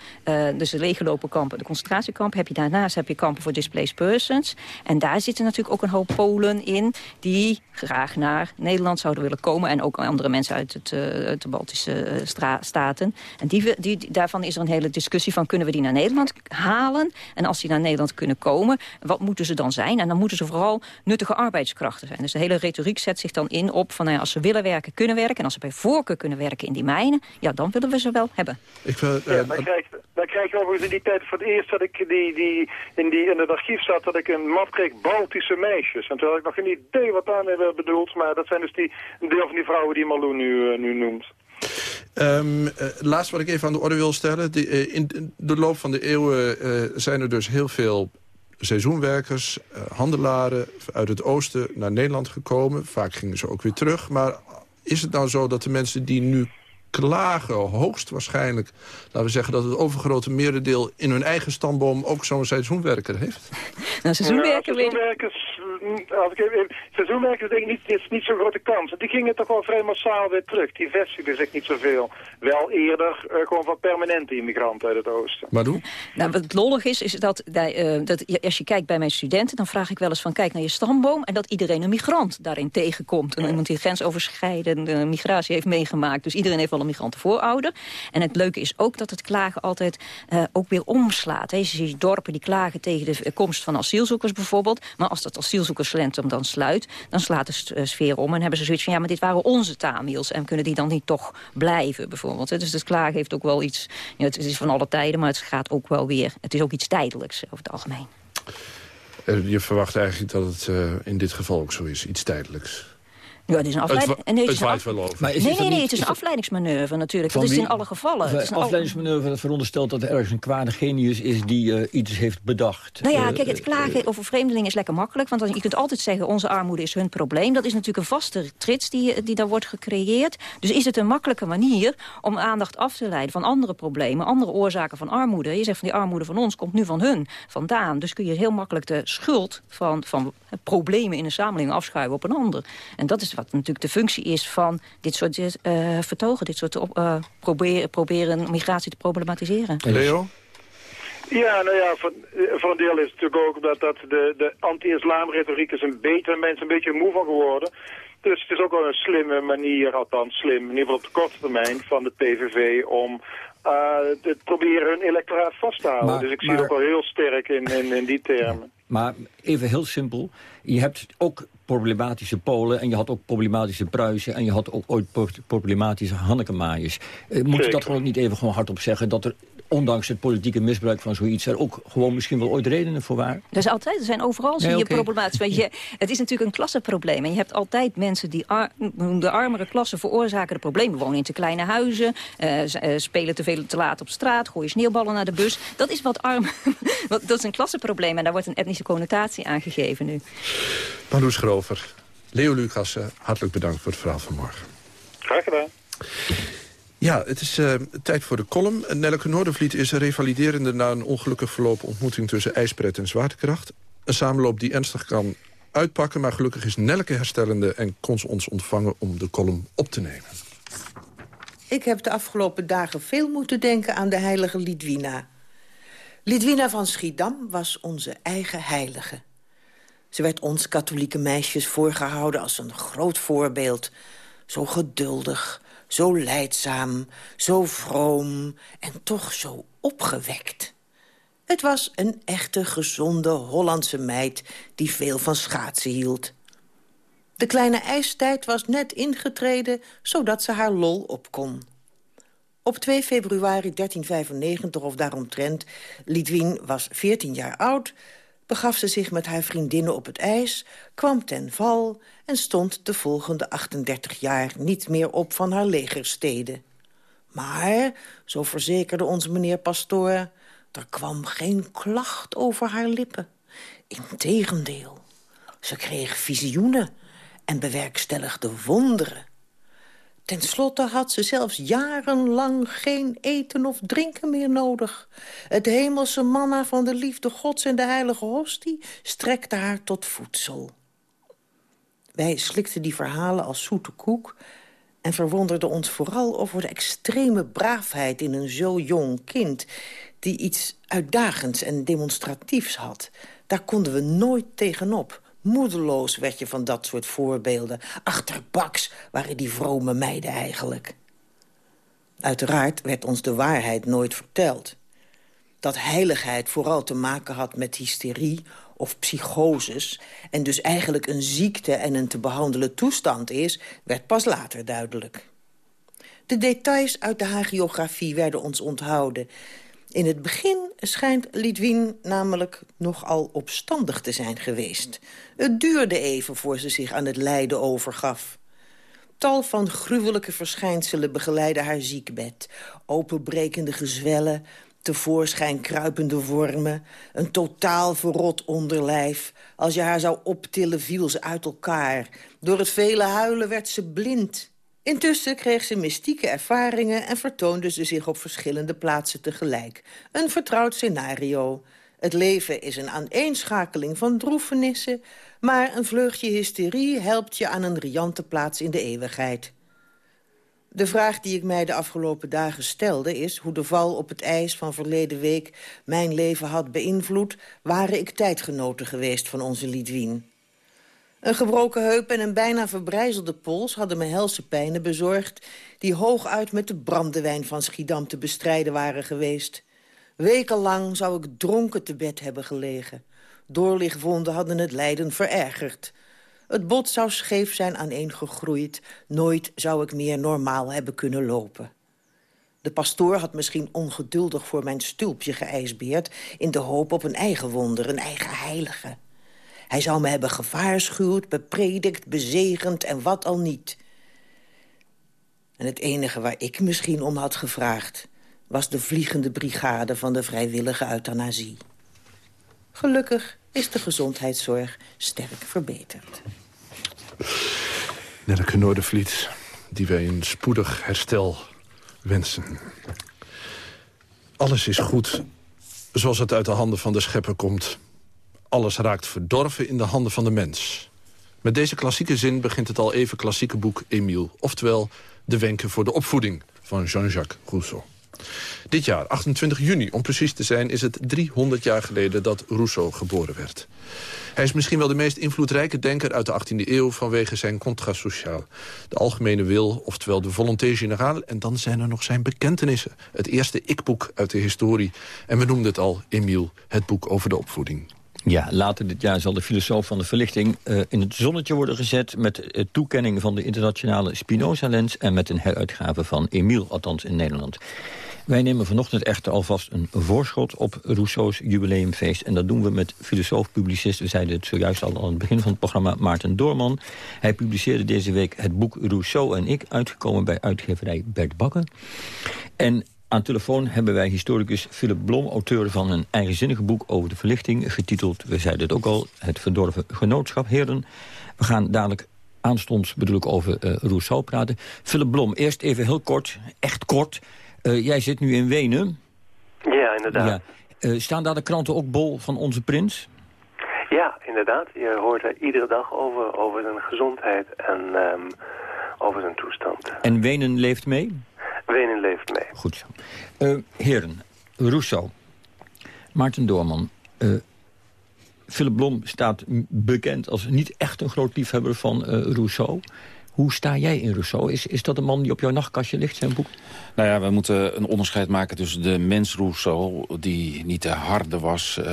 dus de leeggelopen kampen... de concentratiekampen, heb je daarnaast heb je kampen voor displaced persons. En daar zitten natuurlijk ook een hoop Polen in... die graag naar Nederland zouden willen komen. En ook andere mensen uit het, de Baltische staten. En die, die, daarvan is er een hele discussie van... kunnen we die naar Nederland halen? En als die naar Nederland kunnen komen, wat moeten ze dan zijn? En dan moeten ze vooral nuttige arbeidskrachten zijn. Dus de hele retoriek zet zich dan in op van... Nou ja, als ze willen werken, kunnen werken. En als ze bij voorkeur kunnen werken in die mijnen... ja, dan willen we ze wel hebben. Ik wil, uh, ja, dan, krijg, dan krijg je overigens in die tijd voor het eerst... dat ik die, die, in, die, in het archief zat dat ik een map kreeg Baltische meisjes. En toen had ik nog geen idee wat daarmee werd bedoeld. Maar dat zijn dus die, een deel van die vrouwen die Malou nu, uh, nu noemt. Um, laatst wat ik even aan de orde wil stellen. Die, uh, in de loop van de eeuwen zijn er dus heel veel seizoenwerkers, handelaren... uit het oosten naar Nederland gekomen. Vaak gingen ze ook weer terug. Maar is het nou zo dat de mensen die nu klagen hoogstwaarschijnlijk... laten we zeggen dat het overgrote merendeel in hun eigen stamboom... ook zo'n seizoenwerker heeft? Nou, seizoenwerker... Ja, seizoenwerkers, als ik even, seizoenwerkers denk ik niet, is niet zo'n grote kans. Die gingen toch wel vrij massaal weer terug. Die vestigden zich niet zoveel. Wel eerder uh, gewoon van permanente immigranten uit het oosten. Maar doen? Nou, wat lollig is, is dat, uh, dat als je kijkt bij mijn studenten... dan vraag ik wel eens van kijk naar je stamboom... en dat iedereen een migrant daarin tegenkomt. En iemand die grensoverschrijdende migratie heeft meegemaakt. Dus iedereen heeft wel een migrantenvoorouder. En het leuke is ook dat het klagen altijd uh, ook weer omslaat. Hè. Je dorpen die klagen tegen de komst van asielzoekers bijvoorbeeld. Maar als dat asielzoekerscentrum dan sluit, dan slaat de sfeer om. En hebben ze zoiets van, ja, maar dit waren onze Tamils. En kunnen die dan niet toch blijven bijvoorbeeld. Dus het klagen heeft ook wel iets, ja, het is van alle tijden, maar het gaat ook wel weer, het is ook iets tijdelijks over het algemeen. Je verwacht eigenlijk dat het in dit geval ook zo is, iets tijdelijks. Ja, het is een afleiding. Het, nee, het, het waait wel over. Maar nee, nee, nee, niet, het is een afleidingsmanoeuvre natuurlijk. Dat is in alle gevallen. Een afleidingsmanoeuvre dat veronderstelt dat er ergens een kwade genius is die uh, iets heeft bedacht. Nou ja, kijk, het klagen over vreemdelingen is lekker makkelijk. Want dan, je kunt altijd zeggen, onze armoede is hun probleem. Dat is natuurlijk een vaste trits die, die daar wordt gecreëerd. Dus is het een makkelijke manier om aandacht af te leiden van andere problemen, andere oorzaken van armoede. Je zegt van die armoede van ons komt nu van hun vandaan. Dus kun je heel makkelijk de schuld van, van problemen in de samenleving afschuiven op een ander. En dat is wat natuurlijk de functie is van dit soort uh, vertogen, dit soort uh, proberen, proberen migratie te problematiseren. Leo? Ja, nou ja, voor, voor een deel is het natuurlijk ook dat, dat de, de anti-islam-retoriek is een beetje, mensen een beetje moe van geworden. Dus het is ook wel een slimme manier, althans slim, in ieder geval op de korte termijn, van de PVV om uh, te proberen hun electoraat vast te houden. Maar, dus ik zie het ook wel heel sterk in, in, in die termen. Maar even heel simpel, je hebt ook problematische Polen... en je had ook problematische Pruisen... en je had ook ooit problematische Hannekemaaiers. Uh, moet je dat gewoon niet even gewoon hardop zeggen... dat er ondanks het politieke misbruik van zoiets... er ook gewoon misschien wel ooit redenen voor waren? Er is altijd, er zijn overal zie je okay. problematisch. Want je, het is natuurlijk een klassenprobleem. En je hebt altijd mensen die ar, de armere klasse veroorzaken de problemen. Wonen in te kleine huizen, uh, spelen te veel te laat op straat... gooien sneeuwballen naar de bus. Dat is wat arm. dat is een klassenprobleem en daar wordt een etnische connotatie aan gegeven nu. Marloes Grover, Leo Lucas, hartelijk bedankt voor het verhaal van morgen. Graag gedaan. Ja, het is uh, tijd voor de column. Nelleke Noordervliet is revaliderende na een ongelukkig verlopen ontmoeting tussen ijspret en zwaartekracht. Een samenloop die ernstig kan uitpakken, maar gelukkig is Nelleke herstellende en kon ze ons ontvangen om de column op te nemen. Ik heb de afgelopen dagen veel moeten denken aan de heilige Lidwina. Lidwina van Schiedam was onze eigen heilige. Ze werd ons katholieke meisjes voorgehouden als een groot voorbeeld. Zo geduldig, zo leidzaam, zo vroom en toch zo opgewekt. Het was een echte, gezonde Hollandse meid die veel van schaatsen hield. De kleine ijstijd was net ingetreden, zodat ze haar lol op kon. Op 2 februari 1395 of daaromtrent, Lidwien was 14 jaar oud... begaf ze zich met haar vriendinnen op het ijs, kwam ten val... en stond de volgende 38 jaar niet meer op van haar legersteden. Maar, zo verzekerde ons meneer Pastoor... er kwam geen klacht over haar lippen. Integendeel, ze kreeg visioenen en bewerkstelligde wonderen. Ten slotte had ze zelfs jarenlang geen eten of drinken meer nodig. Het hemelse manna van de liefde gods en de heilige hostie strekte haar tot voedsel. Wij slikten die verhalen als zoete koek en verwonderden ons vooral over de extreme braafheid in een zo jong kind... die iets uitdagends en demonstratiefs had. Daar konden we nooit tegenop. Moedeloos werd je van dat soort voorbeelden. Achterbaks waren die vrome meiden eigenlijk. Uiteraard werd ons de waarheid nooit verteld. Dat heiligheid vooral te maken had met hysterie of psychoses... en dus eigenlijk een ziekte en een te behandelen toestand is... werd pas later duidelijk. De details uit de hagiografie werden ons onthouden... In het begin schijnt Lidwien namelijk nogal opstandig te zijn geweest. Het duurde even voor ze zich aan het lijden overgaf. Tal van gruwelijke verschijnselen begeleiden haar ziekbed. Openbrekende gezwellen, tevoorschijn kruipende wormen... een totaal verrot onderlijf. Als je haar zou optillen viel ze uit elkaar. Door het vele huilen werd ze blind. Intussen kreeg ze mystieke ervaringen en vertoonde ze zich op verschillende plaatsen tegelijk. Een vertrouwd scenario. Het leven is een aaneenschakeling van droefenissen... maar een vleugje hysterie helpt je aan een riante plaats in de eeuwigheid. De vraag die ik mij de afgelopen dagen stelde is... hoe de val op het ijs van verleden week mijn leven had beïnvloed... waren ik tijdgenoten geweest van onze Lidwien. Een gebroken heup en een bijna verbrijzelde pols hadden me helse pijnen bezorgd... die hooguit met de brandewijn van Schiedam te bestrijden waren geweest. Wekenlang zou ik dronken te bed hebben gelegen. Doorlichtwonden hadden het lijden verergerd. Het bot zou scheef zijn aaneengegroeid. Nooit zou ik meer normaal hebben kunnen lopen. De pastoor had misschien ongeduldig voor mijn stulpje geijsbeerd... in de hoop op een eigen wonder, een eigen heilige... Hij zou me hebben gewaarschuwd, bepredikt, bezegend en wat al niet. En het enige waar ik misschien om had gevraagd... was de vliegende brigade van de vrijwillige euthanasie. Gelukkig is de gezondheidszorg sterk verbeterd. Nelleke Noordervliet, die wij een spoedig herstel wensen. Alles is goed zoals het uit de handen van de schepper komt alles raakt verdorven in de handen van de mens. Met deze klassieke zin begint het al even klassieke boek Emile. Oftewel De Wenken voor de Opvoeding van Jean-Jacques Rousseau. Dit jaar, 28 juni om precies te zijn, is het 300 jaar geleden dat Rousseau geboren werd. Hij is misschien wel de meest invloedrijke denker uit de 18e eeuw vanwege zijn contrat sociaal. De algemene wil, oftewel de volonté générale. En dan zijn er nog zijn bekentenissen. Het eerste ik-boek uit de historie. En we noemden het al, Emile, het boek over de opvoeding. Ja, later dit jaar zal de filosoof van de verlichting uh, in het zonnetje worden gezet... met uh, toekenning van de internationale Spinoza-lens... en met een heruitgave van Emile, althans in Nederland. Wij nemen vanochtend echter alvast een voorschot op Rousseau's jubileumfeest. En dat doen we met filosoof-publicist, we zeiden het zojuist al aan het begin van het programma, Maarten Doorman. Hij publiceerde deze week het boek Rousseau en ik, uitgekomen bij uitgeverij Bert Bakker. En aan telefoon hebben wij historicus Philip Blom, auteur van een eigenzinnige boek over de verlichting, getiteld, we zeiden het ook al, Het Verdorven Genootschap. Heren, we gaan dadelijk aanstonds bedoel ik over uh, Rousseau praten. Philip Blom, eerst even heel kort, echt kort. Uh, jij zit nu in Wenen. Ja, inderdaad. Ja. Uh, staan daar de kranten ook bol van onze prins? Ja, inderdaad. Je hoort er iedere dag over, over zijn gezondheid en um, over zijn toestand. En Wenen leeft mee? Wenen leeft mee. Goed zo. Uh, heren, Rousseau. Maarten Doorman, uh, Philip Blom staat bekend als niet echt een groot liefhebber van uh, Rousseau. Hoe sta jij in Rousseau? Is, is dat een man die op jouw nachtkastje ligt, zijn boek? Nou ja, we moeten een onderscheid maken tussen de mens Rousseau... die niet te harde was, uh,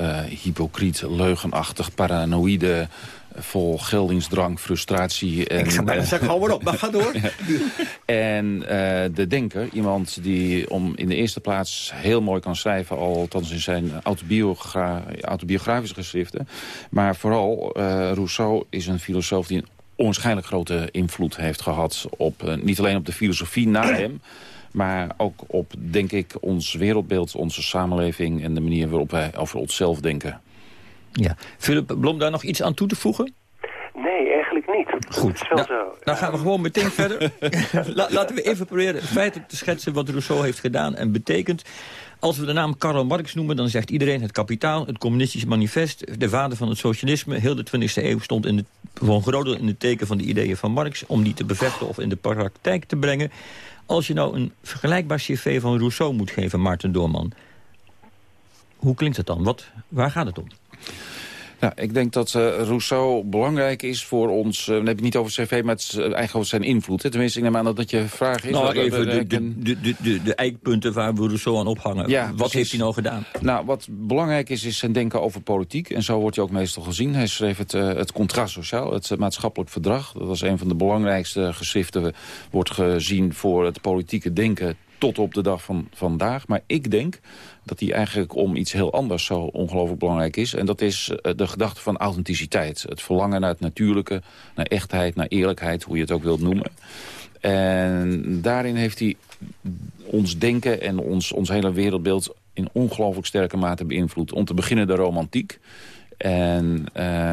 uh, hypocriet, leugenachtig, paranoïde vol geldingsdrang, frustratie. En, ik ga bijna zeggen, hou maar op, maar ga door. En uh, de denker, iemand die om in de eerste plaats heel mooi kan schrijven... althans in zijn autobiogra autobiografische geschriften. Maar vooral, uh, Rousseau is een filosoof die een onwaarschijnlijk grote invloed heeft gehad... op uh, niet alleen op de filosofie na hem... maar ook op, denk ik, ons wereldbeeld, onze samenleving... en de manier waarop wij over onszelf denken. Ja. Philip Blom, daar nog iets aan toe te voegen? Nee, eigenlijk niet. Goed, nou, zo. dan gaan we gewoon meteen verder. La, laten we even proberen feitelijk te schetsen wat Rousseau heeft gedaan en betekent. Als we de naam Karl Marx noemen, dan zegt iedereen het kapitaal, het communistische manifest, de vader van het socialisme. Heel de 20e eeuw stond in de, groot deel in het teken van de ideeën van Marx, om die te bevechten of in de praktijk te brengen. Als je nou een vergelijkbaar cv van Rousseau moet geven, Maarten Doorman, hoe klinkt het dan? Wat, waar gaat het om? Nou, ik denk dat uh, Rousseau belangrijk is voor ons... Uh, dan heb je niet over cv, maar het is eigenlijk over zijn invloed. Hè? Tenminste, ik neem aan dat dat je vraag is. Nou, even de, de, de, de, de eikpunten waar we Rousseau aan ophangen. Ja, wat precies. heeft hij nou gedaan? Nou, wat belangrijk is, is zijn denken over politiek. En zo wordt hij ook meestal gezien. Hij schreef het, uh, het Contrat Sociaal, het maatschappelijk verdrag. Dat was een van de belangrijkste geschriften. Wordt gezien voor het politieke denken tot op de dag van vandaag. Maar ik denk dat die eigenlijk om iets heel anders zo ongelooflijk belangrijk is. En dat is de gedachte van authenticiteit. Het verlangen naar het natuurlijke, naar echtheid, naar eerlijkheid, hoe je het ook wilt noemen. En daarin heeft hij ons denken en ons, ons hele wereldbeeld in ongelooflijk sterke mate beïnvloed. Om te beginnen de romantiek. En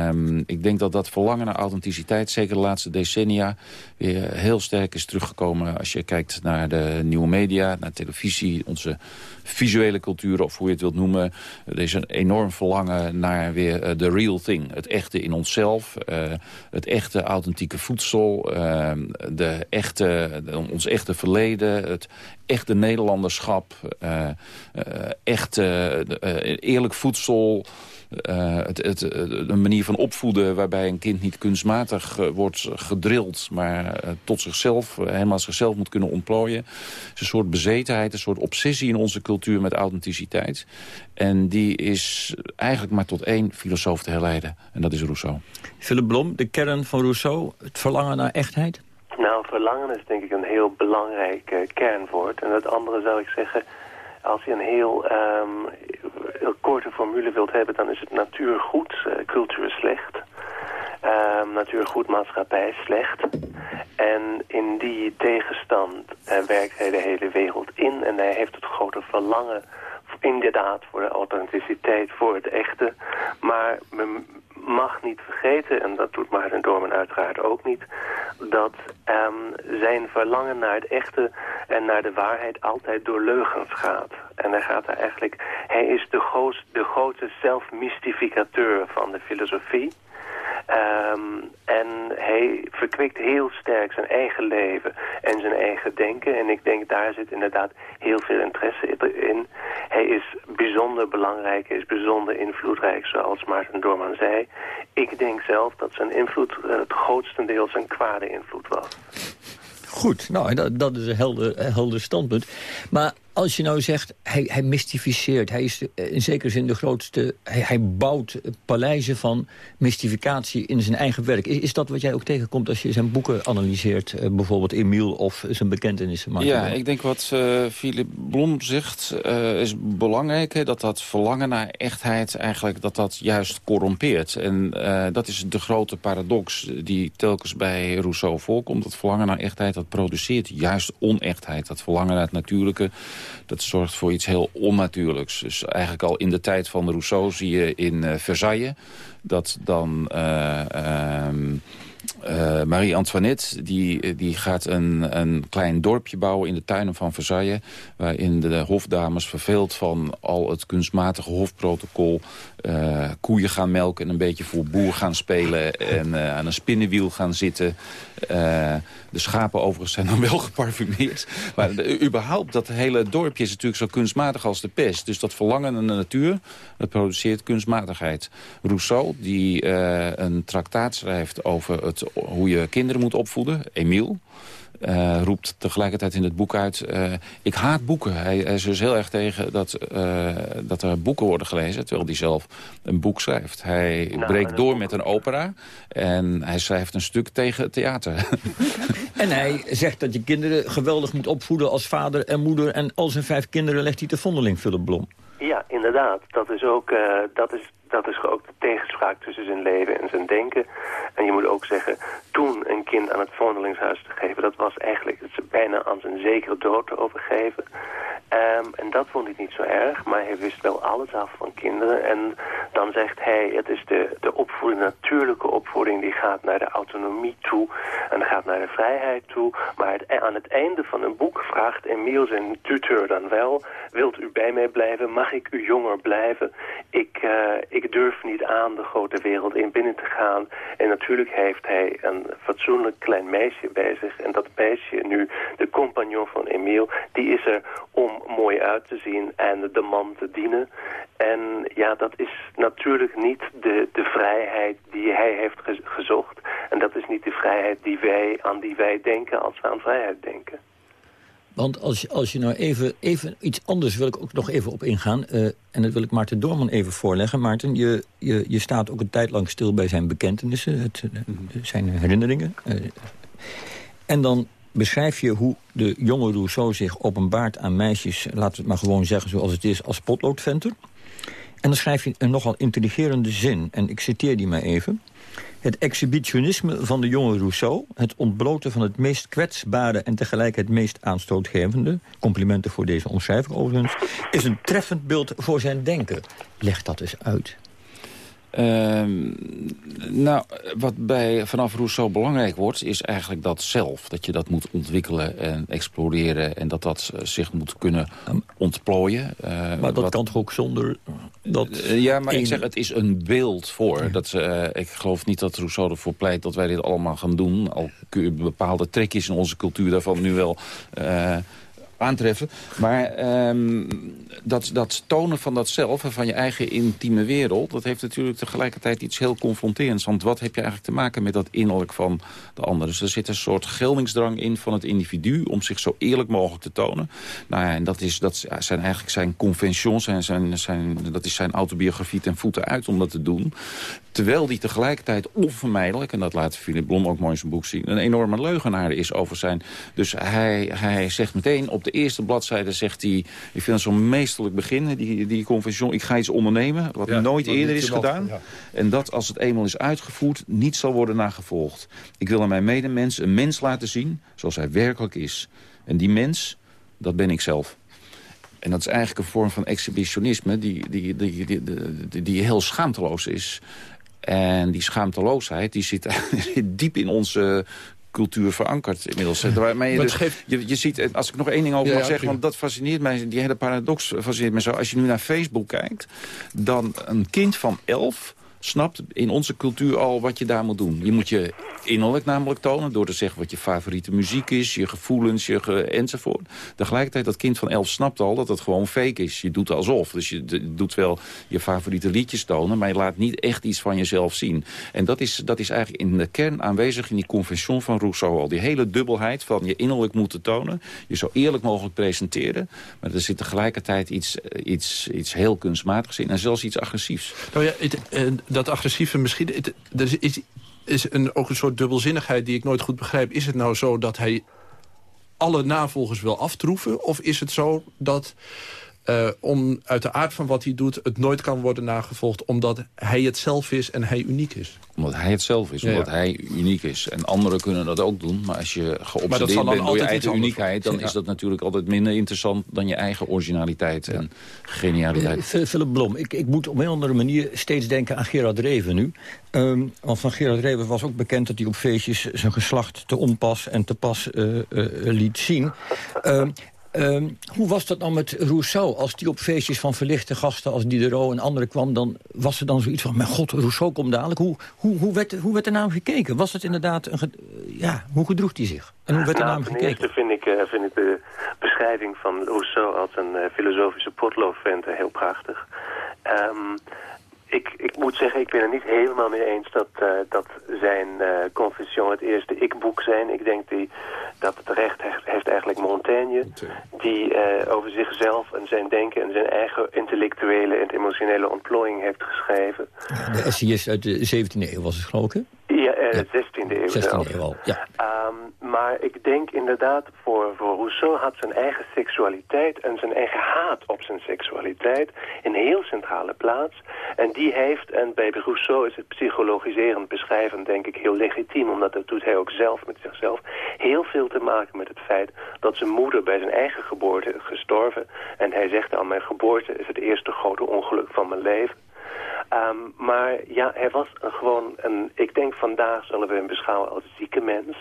um, ik denk dat dat verlangen naar authenticiteit... zeker de laatste decennia weer heel sterk is teruggekomen... als je kijkt naar de nieuwe media, naar televisie... onze visuele cultuur, of hoe je het wilt noemen. Er is een enorm verlangen naar weer uh, the real thing. Het echte in onszelf, uh, het echte authentieke voedsel... Uh, de echte, de, ons echte verleden, het echte Nederlanderschap... echt eerlijk voedsel... Uh, het, het, een manier van opvoeden waarbij een kind niet kunstmatig uh, wordt gedrild... maar uh, tot zichzelf, helemaal zichzelf moet kunnen ontplooien. Het is een soort bezetenheid, een soort obsessie in onze cultuur met authenticiteit. En die is eigenlijk maar tot één filosoof te herleiden. En dat is Rousseau. Philip Blom, de kern van Rousseau, het verlangen naar echtheid? Nou, verlangen is denk ik een heel belangrijk kernwoord. En het andere zou ik zeggen als je een heel, heel korte formule wilt hebben, dan is het natuur goed, uh, cultuur slecht. Um, natuur goed, maatschappij slecht. En in die tegenstand uh, werkt hij de hele wereld in. En hij heeft het grote verlangen inderdaad voor de authenticiteit, voor het echte. Maar mag niet vergeten, en dat doet Maarten Dorman uiteraard ook niet... dat um, zijn verlangen naar het echte en naar de waarheid altijd door leugens gaat. En hij gaat er eigenlijk... Hij is de, groot, de grote zelfmystificateur van de filosofie... Um, en hij verkwikt heel sterk zijn eigen leven en zijn eigen denken. En ik denk daar zit inderdaad heel veel interesse in. Hij is bijzonder belangrijk, hij is bijzonder invloedrijk, zoals Maarten Doorman zei. Ik denk zelf dat zijn invloed uh, het grootste deel zijn kwade invloed was. Goed, nou, dat, dat is een helder, helder standpunt. Maar als je nou zegt, hij, hij mystificeert. Hij is eh, in zekere zin de grootste... Hij, hij bouwt paleizen van mystificatie in zijn eigen werk. Is, is, dat wat jij ook tegenkomt als je zijn boeken analyseert? Uh, bijvoorbeeld Emiel of zijn bekentenissen? Ja, ik denk wat uh, Philip Blom zegt uh, is belangrijk. Hè, dat dat verlangen naar echtheid eigenlijk dat dat juist corrompeert. En dat is de grote paradox die telkens bij Rousseau voorkomt. Dat verlangen naar echtheid, dat produceert juist onechtheid. Dat verlangen naar het natuurlijke dat zorgt voor iets heel onnatuurlijks. Dus eigenlijk al in de tijd van Rousseau zie je in uh, Versailles dat dan... ehm, uh, Marie-Antoinette die, die gaat een, een klein dorpje bouwen in de tuinen van Versailles... waarin de hofdames verveeld van al het kunstmatige hofprotocol... Uh, koeien gaan melken en een beetje voor boer gaan spelen... en uh, aan een spinnenwiel gaan zitten. de schapen overigens zijn dan wel geparfumeerd. Maar überhaupt, dat hele dorpje is natuurlijk zo kunstmatig als de pest. Dus dat verlangen naar de natuur, dat produceert kunstmatigheid. Rousseau, die een traktaat schrijft over het hoe je kinderen moet opvoeden. Emiel. Uh, roept tegelijkertijd in het boek uit... Uh, ik haat boeken. Hij, hij, is dus heel erg tegen dat, uh, dat er boeken worden gelezen... terwijl hij zelf een boek schrijft. Hij nou, breekt door met een opera... en hij schrijft een stuk tegen theater. en hij zegt dat je kinderen geweldig moet opvoeden als vader en moeder... en al zijn vijf kinderen legt hij te vondeling, Philip Blom. Ja, inderdaad. Dat is ook dat is dat is ook de tegenspraak tussen zijn leven en zijn denken. En je moet ook zeggen, toen een kind aan het vondelingshuis te geven... dat was eigenlijk bijna aan zijn zekere dood te overgeven. Um, en dat vond ik niet zo erg, maar hij wist wel alles af van kinderen. En dan zegt hij, het is de, de opvoeding, natuurlijke opvoeding... die gaat naar de autonomie toe en gaat naar de vrijheid toe. Maar het, aan het einde van een boek vraagt Emiel zijn tuteur dan wel... wilt u bij mij blijven? Mag ik u jonger blijven? Ik, uh, ik durf niet aan de grote wereld in binnen te gaan. En natuurlijk heeft hij een fatsoenlijk klein meisje bij zich. En dat meisje nu, de compagnon van Emiel, die is er om mooi uit te zien en de man te dienen. En ja, dat is natuurlijk niet de, de vrijheid die hij heeft gezocht. En dat is niet de vrijheid die wij, aan die wij denken als we aan vrijheid denken. Want als als je nou even, even iets anders wil ik ook nog even op ingaan. Uh, en dat wil ik Maarten Doorman even voorleggen. Maarten, je, je, je staat ook een tijd lang stil bij zijn bekentenissen. Het, mhm. zijn herinneringen. Uh, en dan beschrijf je hoe de jonge Rousseau zich openbaart aan meisjes... laten we het maar gewoon zeggen zoals het is, als potloodventer. En dan schrijf je een nogal intelligerende zin. En ik citeer die maar even. Het exhibitionisme van de jonge Rousseau... het ontbloten van het meest kwetsbare en tegelijk het meest aanstootgevende... complimenten voor deze omschrijving overigens... is een treffend beeld voor zijn denken. Leg dat eens uit. Uh, nou, wat bij vanaf Rousseau belangrijk wordt, is eigenlijk dat zelf. Dat je dat moet ontwikkelen en exploreren en dat dat eh, zich moet kunnen ontplooien. Uh, maar dat kan toch ook zonder dat... Uh, ja, maar ik zeg, het is een beeld voor. Dat, ik geloof niet dat Rousseau ervoor pleit dat wij dit allemaal gaan doen. Al kun je bepaalde trekjes in onze cultuur daarvan nu wel aantreffen. Maar um, dat, dat tonen van dat zelf en van je eigen intieme wereld... dat heeft natuurlijk tegelijkertijd iets heel confronterends. Want wat heb je eigenlijk te maken met dat innerlijk van de ander? Dus er zit een soort geldingsdrang in van het individu... om zich zo eerlijk mogelijk te tonen. Nou ja, en dat, is, dat zijn eigenlijk zijn conventions... en zijn, zijn, dat is zijn autobiografie ten voeten uit om dat te doen. Terwijl die tegelijkertijd onvermijdelijk... en dat laat Philip Blom ook mooi in zijn boek zien... een enorme leugenaar is over zijn... Dus hij, hij zegt meteen op de eerste bladzijde... zegt hij, ik vind het zo'n meesterlijk begin, die, die convention... ik ga iets ondernemen, wat nooit eerder is gedaan. En dat als het eenmaal is uitgevoerd, niet zal worden nagevolgd. Ik wil aan mijn medemens een mens laten zien zoals hij werkelijk is. En die mens, dat ben ik zelf. En dat is eigenlijk een vorm van exhibitionisme die, die, die, die, die, die heel schaamteloos is. En die schaamteloosheid die zit diep in onze cultuur verankerd inmiddels. Maar je, dus, je, je, ziet, als ik nog één ding over mag zeggen... want dat fascineert mij, die hele paradox fascineert me zo. Als je nu naar Facebook kijkt, dan een kind van elf snapt in onze cultuur al wat je daar moet doen. Je moet je innerlijk namelijk tonen door te zeggen wat je favoriete muziek is, je gevoelens, je enzovoort. Tegelijkertijd, dat kind van elf snapt al dat het gewoon fake is. Je doet alsof. Dus je doet wel je favoriete liedjes tonen, maar je laat niet echt iets van jezelf zien. En dat is, dat is eigenlijk in de kern aanwezig in die convention van Rousseau al. Die hele dubbelheid van je innerlijk moeten tonen, je zo eerlijk mogelijk presenteren, maar er zit tegelijkertijd iets, iets, iets heel kunstmatigs in en zelfs iets agressiefs. Nou ja, het, uh, dat agressieve misschien... Er is, is een, ook een soort dubbelzinnigheid die ik nooit goed begrijp. Is het nou zo dat hij alle navolgers wil aftroeven? Of is het zo dat uh, om uit de aard van wat hij doet... het nooit kan worden nagevolgd omdat hij het zelf is en hij uniek is. Omdat hij het zelf is, omdat hij uniek is. En anderen kunnen dat ook doen. Maar als je geobsedeerd bent door je eigen uniekheid... dan is dat natuurlijk altijd minder interessant dan je eigen originaliteit en genialiteit. Uh, Philip Blom, ik, ik moet op een andere manier steeds denken aan Gerard Reven nu. Um, want van Gerard Reven was ook bekend dat hij op feestjes zijn geslacht te onpas en te pas uh, liet zien. Um, Um, hoe was dat dan met Rousseau? Als die op feestjes van verlichte gasten als Diderot en anderen kwam... dan was er dan zoiets van, mijn god, Rousseau komt dadelijk. Hoe, hoe, hoe, werd, hoe werd er naar hem gekeken? Was het inderdaad een... Ja, hoe gedroeg hij zich? En hoe werd er nou, naar hem gekeken? Ten vind ik, uh, vind ik de beschrijving van Rousseau... als een uh, filosofische potloodvent heel prachtig. Um, ik, ik moet zeggen, ik ben het niet helemaal mee eens dat, uh, dat zijn uh, Confession het eerste ik-boek zijn. Ik denk die, dat het recht heeft, heeft eigenlijk Montaigne, die uh, over zichzelf en zijn denken en zijn eigen intellectuele en emotionele ontplooiing heeft geschreven. De essayist uit de 17e eeuw was het geloof ik, Ja, ja. 16e eeuw 16e eeuw al, ja. Um, maar ik denk inderdaad, voor, voor Rousseau had zijn eigen seksualiteit en zijn eigen haat op zijn seksualiteit een heel centrale plaats. En die heeft, en bij Rousseau is het psychologiserend beschrijven denk ik heel legitiem, omdat dat doet hij ook zelf met zichzelf, heel veel te maken met het feit dat zijn moeder bij zijn eigen geboorte is gestorven. En hij zegt aan mijn geboorte is het eerste grote ongeluk van mijn leven. Um, maar ja, hij was een, gewoon een... Ik denk vandaag zullen we hem beschouwen als zieke mens.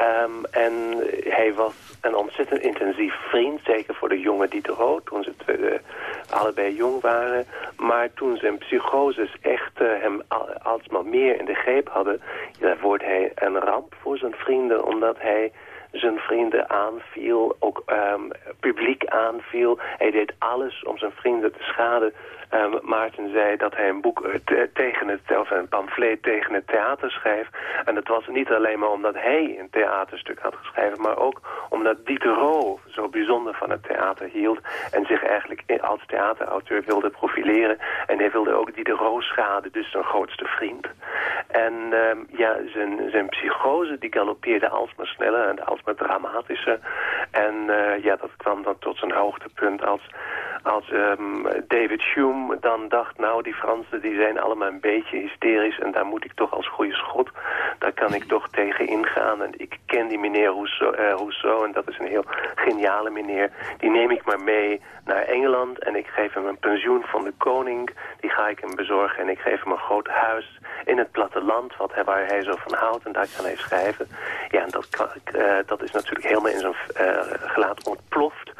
Um, en hij was een ontzettend intensief vriend, zeker voor de jonge Diderot, toen ze uh, allebei jong waren. Maar toen zijn psychoses echt uh, hem al, alsmaar meer in de greep hadden, ja, wordt hij een ramp voor zijn vrienden, omdat hij zijn vrienden aanviel, ook um, publiek aanviel. Hij deed alles om zijn vrienden te schaden. Um, Maarten zei dat hij een boek uh, tegen het, of een pamflet tegen het theater schreef. En dat was niet alleen maar omdat hij een theaterstuk had geschreven, maar ook omdat Diderot zo bijzonder van het theater hield en zich eigenlijk als theaterauteur wilde profileren. En hij wilde ook Diderot schaden, dus zijn grootste vriend. En um, ja, zijn, zijn psychose die galoppeerde alsmaar sneller en alsmaar dramatischer. En uh, ja, dat kwam dan tot zijn hoogtepunt als, als um, David Hume dan dacht, nou die Fransen die zijn allemaal een beetje hysterisch en daar moet ik toch als goede schot, daar kan ik toch tegen ingaan. En ik ken die meneer Rousseau, uh, Rousseau en dat is een heel geniale meneer. Die neem ik maar mee naar Engeland en ik geef hem een pensioen van de koning. Die ga ik hem bezorgen en ik geef hem een groot huis in het platteland wat hij, waar hij zo van houdt. En daar kan hij schrijven. Ja, en dat, uh, dat is natuurlijk helemaal in zijn uh, gelaat ontploft.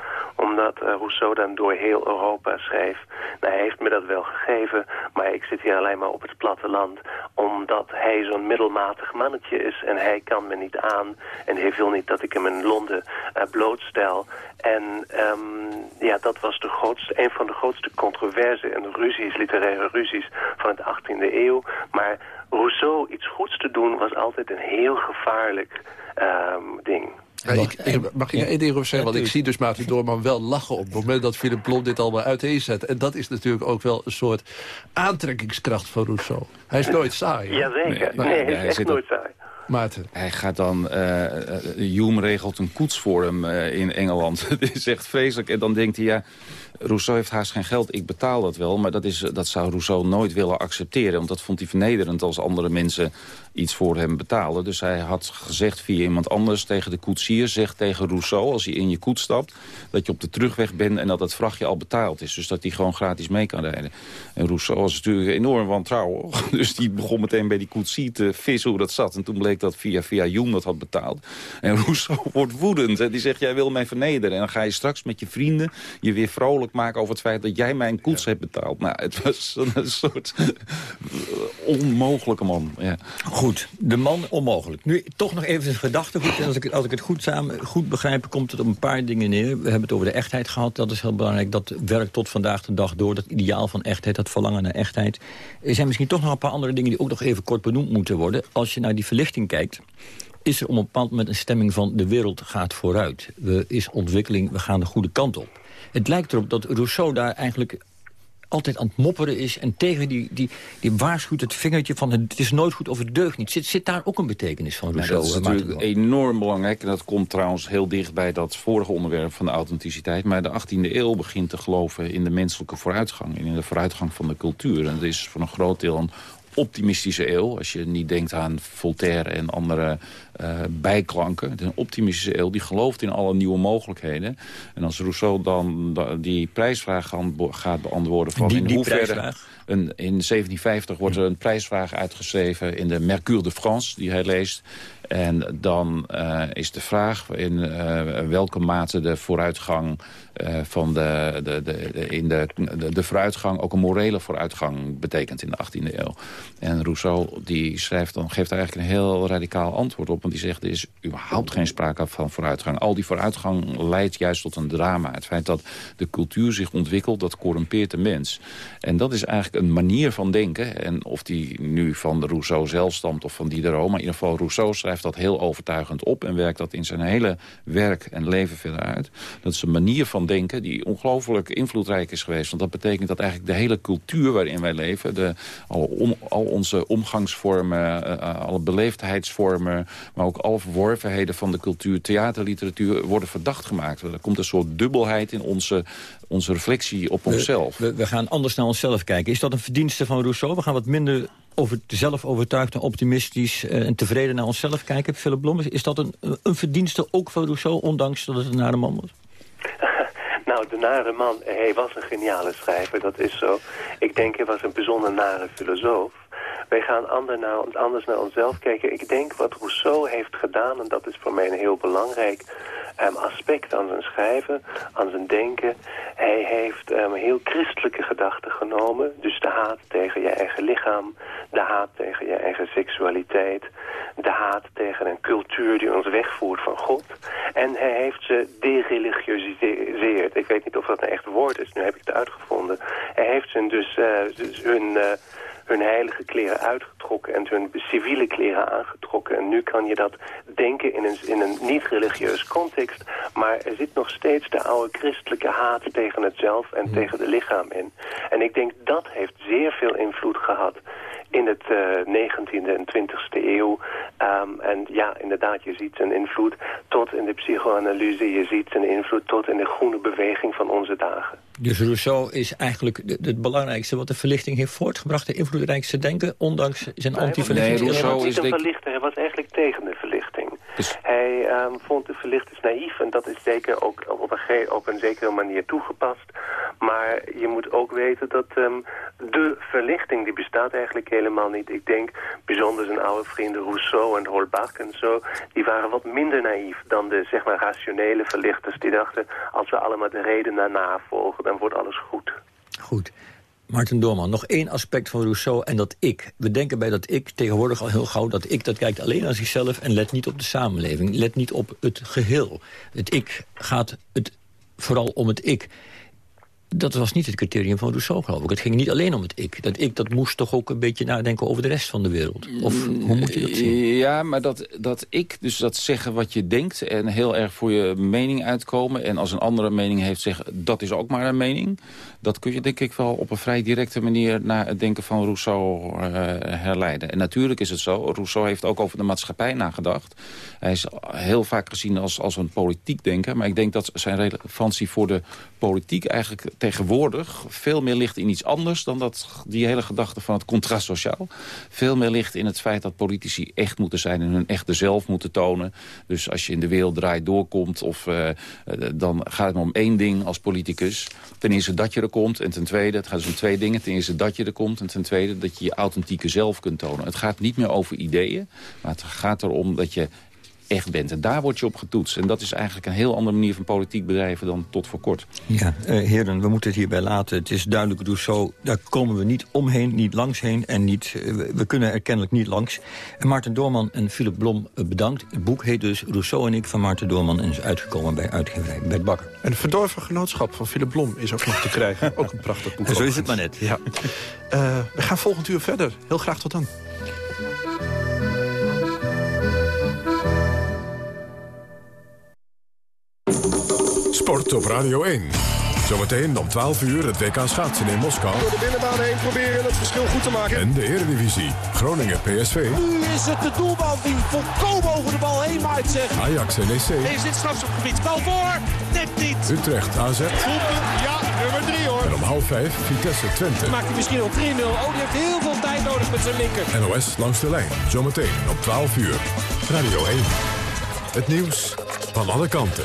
Omdat uh, Rousseau dan door heel Europa schreef. Nou, hij heeft me dat wel gegeven. Maar ik zit hier alleen maar op het platteland. Omdat hij zo'n middelmatig mannetje is. En hij kan me niet aan. En hij wil niet dat ik hem in Londen blootstel. En um, ja, dat was de grootste, een van de grootste controversen en ruzies, literaire ruzies van de 18e eeuw. Maar Rousseau iets goeds te doen was altijd een heel gevaarlijk um, ding. Ja, ik, ik, mag ik één ding over zeggen? Want ik zie dus Maarten Doorman wel lachen op het moment dat Philip Blom dit allemaal uiteenzet. En dat is natuurlijk ook wel een soort aantrekkingskracht van Rousseau. Hij is nooit saai. Jazeker. Nee, nee, nee, hij is echt nooit saai. Maarten. Hij gaat dan... Uh, Hume regelt een koets voor hem uh, in Engeland. Het is echt vreselijk. En dan denkt hij, ja... Rousseau heeft haast geen geld, ik betaal dat wel. Maar dat, is, dat zou Rousseau nooit willen accepteren. Want dat vond hij vernederend als andere mensen iets voor hem betalen. Dus hij had gezegd via iemand anders tegen de koetsier... zeg tegen Rousseau, als hij in je koets stapt... dat je op de terugweg bent en dat het vrachtje al betaald is. Dus dat hij gewoon gratis mee kan rijden. En Rousseau was natuurlijk enorm wantrouwig. Dus die begon meteen bij die koetsier te vissen hoe dat zat. En toen bleek dat via, via Hume dat had betaald. En Rousseau wordt woedend. En die zegt, jij wil mij vernederen. En dan ga je straks met je vrienden je weer vrolijk maken over het feit dat jij mijn koets ja. hebt betaald. Nou, het was een soort onmogelijke man. Ja. Goed, de man onmogelijk. Nu toch nog even een gedachtegoed. En als ik, als ik het goed, samen, goed begrijp, komt het op een paar dingen neer. We hebben het over de echtheid gehad. Dat is heel belangrijk. Dat werkt tot vandaag de dag door. Dat ideaal van echtheid, dat verlangen naar echtheid. Er zijn misschien toch nog een paar andere dingen... die ook nog even kort benoemd moeten worden. Als je naar die verlichting kijkt is er op een bepaald moment een stemming van... de wereld gaat vooruit. Er is ontwikkeling, we gaan de goede kant op. Het lijkt erop dat Rousseau daar eigenlijk altijd aan het mopperen is... en tegen die, die, die waarschuwt het vingertje van het is nooit goed of het deugt niet. Zit, zit daar ook een betekenis van, Rousseau? dat is eh, natuurlijk enorm belangrijk. En dat komt trouwens heel dicht bij dat vorige onderwerp van de authenticiteit. Maar de 18e eeuw begint te geloven in de menselijke vooruitgang. En in de vooruitgang van de cultuur. En het is voor een groot deel een optimistische eeuw. Als je niet denkt aan Voltaire en andere eh, bijklanken. Het is een optimistische eeuw die gelooft in alle nieuwe mogelijkheden. En als Rousseau dan da- die prijsvraag gaat beantwoorden... van Die- in die hoeverre... Een, in 1750 wordt er een prijsvraag uitgeschreven in de Mercure de France, die hij leest. En dan eh, is de vraag in eh, welke mate de vooruitgang van de, de, de, in de, de, de vooruitgang ook een morele vooruitgang betekent in de 18e eeuw. En Rousseau die schrijft dan, geeft daar eigenlijk een heel radicaal antwoord op. Want die zegt er is überhaupt geen sprake van vooruitgang. Al die vooruitgang leidt juist tot een drama. Het feit dat de cultuur zich ontwikkelt, dat corrumpeert de mens. En dat is eigenlijk een manier van denken. En of die nu van Rousseau zelf stamt of van Diderot. Maar in ieder geval Rousseau schrijft dat heel overtuigend op. En werkt dat in zijn hele werk en leven verder uit. Dat is een manier van denken die ongelooflijk invloedrijk is geweest. Want dat betekent dat eigenlijk de hele cultuur waarin wij leven. De, alle om- al onze omgangsvormen, eh, eh, alle beleefdheidsvormen. Maar ook alle verworvenheden van de cultuur, theater, literatuur worden verdacht gemaakt. Er komt een soort dubbelheid in onze, onze reflectie op onszelf. We, we gaan anders naar onszelf kijken. Is dat een verdienste van Rousseau? We gaan wat minder over, zelf overtuigd en optimistisch eh, en tevreden naar onszelf kijken. Philip Blom, is, is dat een, een verdienste ook van Rousseau, ondanks dat het een nare man was? Nou, de nare man, hij was een geniale schrijver, dat is zo. Ik denk, hij was een bijzonder nare filosoof. Wij gaan ander naar, anders naar onszelf kijken. Ik denk wat Rousseau heeft gedaan, en dat is voor mij een heel belangrijk ehm, aspect aan zijn schrijven, aan zijn denken. Hij heeft ehm, heel christelijke gedachten genomen. Dus de haat tegen je eigen lichaam, de haat tegen je eigen seksualiteit, de haat tegen een cultuur die ons wegvoert van God. En hij heeft ze dereligiosiseerd. Ik weet niet of dat een echt woord is, nu heb ik het uitgevonden. Hij heeft ze dus, eh, dus hun, eh, hun heilige kleren uitgetrokken en hun civiele kleren aangetrokken. En nu kan je dat denken in een, in een niet-religieus context. Maar er zit nog steeds de oude christelijke haat tegen het zelf en tegen de lichaam in. En ik denk dat heeft zeer veel invloed gehad in het eh 19e en 20e eeuw. Ehm, en ja, inderdaad, je ziet zijn invloed tot in de psychoanalyse. Je ziet zijn invloed tot in de groene beweging van onze dagen. Dus Rousseau is eigenlijk de- het belangrijkste wat de verlichting heeft voortgebracht. De invloedrijkste denken, ondanks zijn anti-verlichting. hij was niet een verlichter, hij was eigenlijk tegen de verlichting. Dus- Hij ehm, vond de verlichters naïef en dat is zeker ook op een, op een zekere manier toegepast. Maar je moet ook weten dat ehm, de verlichting die bestaat eigenlijk helemaal niet. Ik denk bijzonder zijn oude vrienden Rousseau en Holbach en zo, die waren wat minder naïef dan de zeg maar rationele verlichters die dachten als we allemaal de reden naar navolgen dan wordt alles goed. Goed. Maarten Doorman, nog één aspect van Rousseau en dat ik. We denken bij dat ik tegenwoordig al heel gauw dat ik dat kijkt alleen aan zichzelf en let niet op de samenleving. Let niet op het geheel. Het ik gaat het vooral om het ik. Dat was niet het criterium van Rousseau, geloof ik. Het ging niet alleen om het ik. Dat ik dat moest toch ook een beetje nadenken over de rest van de wereld. Of hoe moet je dat zien? Ja, maar dat, dat ik, dus dat zeggen wat je denkt... en heel erg voor je mening uitkomen... en als een andere mening heeft zeggen, dat is ook maar een mening... dat kun je denk ik wel op een vrij directe manier... naar het denken van Rousseau eh, herleiden. En natuurlijk is het zo, Rousseau heeft ook over de maatschappij nagedacht. Hij is heel vaak gezien als, als een politiek denker... maar ik denk dat zijn relevantie voor de politiek eigenlijk tegenwoordig... veel meer ligt in iets anders dan dat, die hele gedachte van het contrast sociaal. Veel meer ligt in het feit dat politici echt moeten zijn... en hun echte zelf moeten tonen. Dus als je in de wereld draait doorkomt... Of, eh, eh, dan gaat het maar om één ding als politicus. Ten eerste dat je er komt. En ten tweede, het gaat dus om twee dingen. Ten eerste dat je er komt. En ten tweede dat je je authentieke zelf kunt tonen. Het gaat niet meer over ideeën. Maar het gaat erom dat je echt bent. En daar word je op getoetst. En dat is eigenlijk een heel andere manier van politiek bedrijven dan tot voor kort. Ja, eh, heren, we moeten het hierbij laten. Het is duidelijk Rousseau, daar komen we niet omheen, niet langs heen... en niet, eh, we- kunnen er kennelijk niet langs. En Maarten Doorman en Philip Blom eh, bedankt. Het boek heet dus Rousseau en ik van Maarten Doorman... en is uitgekomen bij uitgeverij Bert Bakker. En Verdorven Genootschap van Philip Blom is ook nog te krijgen. ook een prachtig boek. Zo is het maar net. Ja. Eh, we gaan volgend uur verder. Heel graag tot dan. Sport op Radio 1. Zometeen om 12 uur het WK schaatsen in Moskou. Door de binnenbaan heen proberen het verschil goed te maken. En de Eredivisie. Groningen PSV. Nu is het de doelbal die volkomen over de bal heen maait zeg. Ajax NEC. Is dit strafschopgebied? Bal voor. Net niet. Utrecht AZ. Ja, nummer 3 hoor. En om half 5 Vitesse Twente. Maakt hij misschien al 3-0. Oh, die heeft heel veel tijd nodig met zijn linker. NOS langs de lijn. Zometeen om 12 uur. Radio 1. Het nieuws van alle kanten.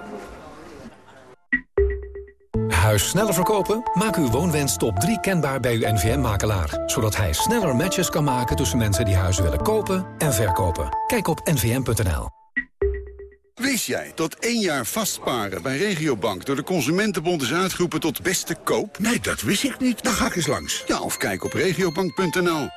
Huis sneller verkopen? Maak uw woonwens top 3 kenbaar bij uw NVM-makelaar. Zodat hij sneller matches kan maken tussen mensen die huizen willen kopen en verkopen. Kijk op nvm.nl. Wist jij dat één jaar vastparen bij Regiobank... door de Consumentenbond is uitgeroepen tot beste koop? Nee, dat wist ik niet. Dan ga ik eens langs. Ja, of kijk op regiobank.nl.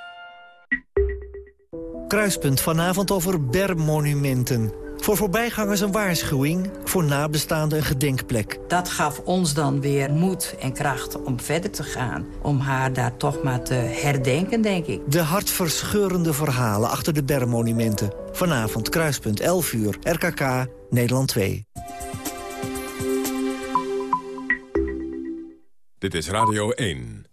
Kruispunt vanavond over bermmonumenten. Voor voorbijgangers een waarschuwing, voor nabestaanden een gedenkplek. Dat gaf ons dan weer moed en kracht om verder te gaan. Om haar daar toch maar te herdenken, denk ik. De hartverscheurende verhalen achter de bermmonumenten. Vanavond Kruispunt 11 uur, RKK, Nederland 2. Dit is Radio 1.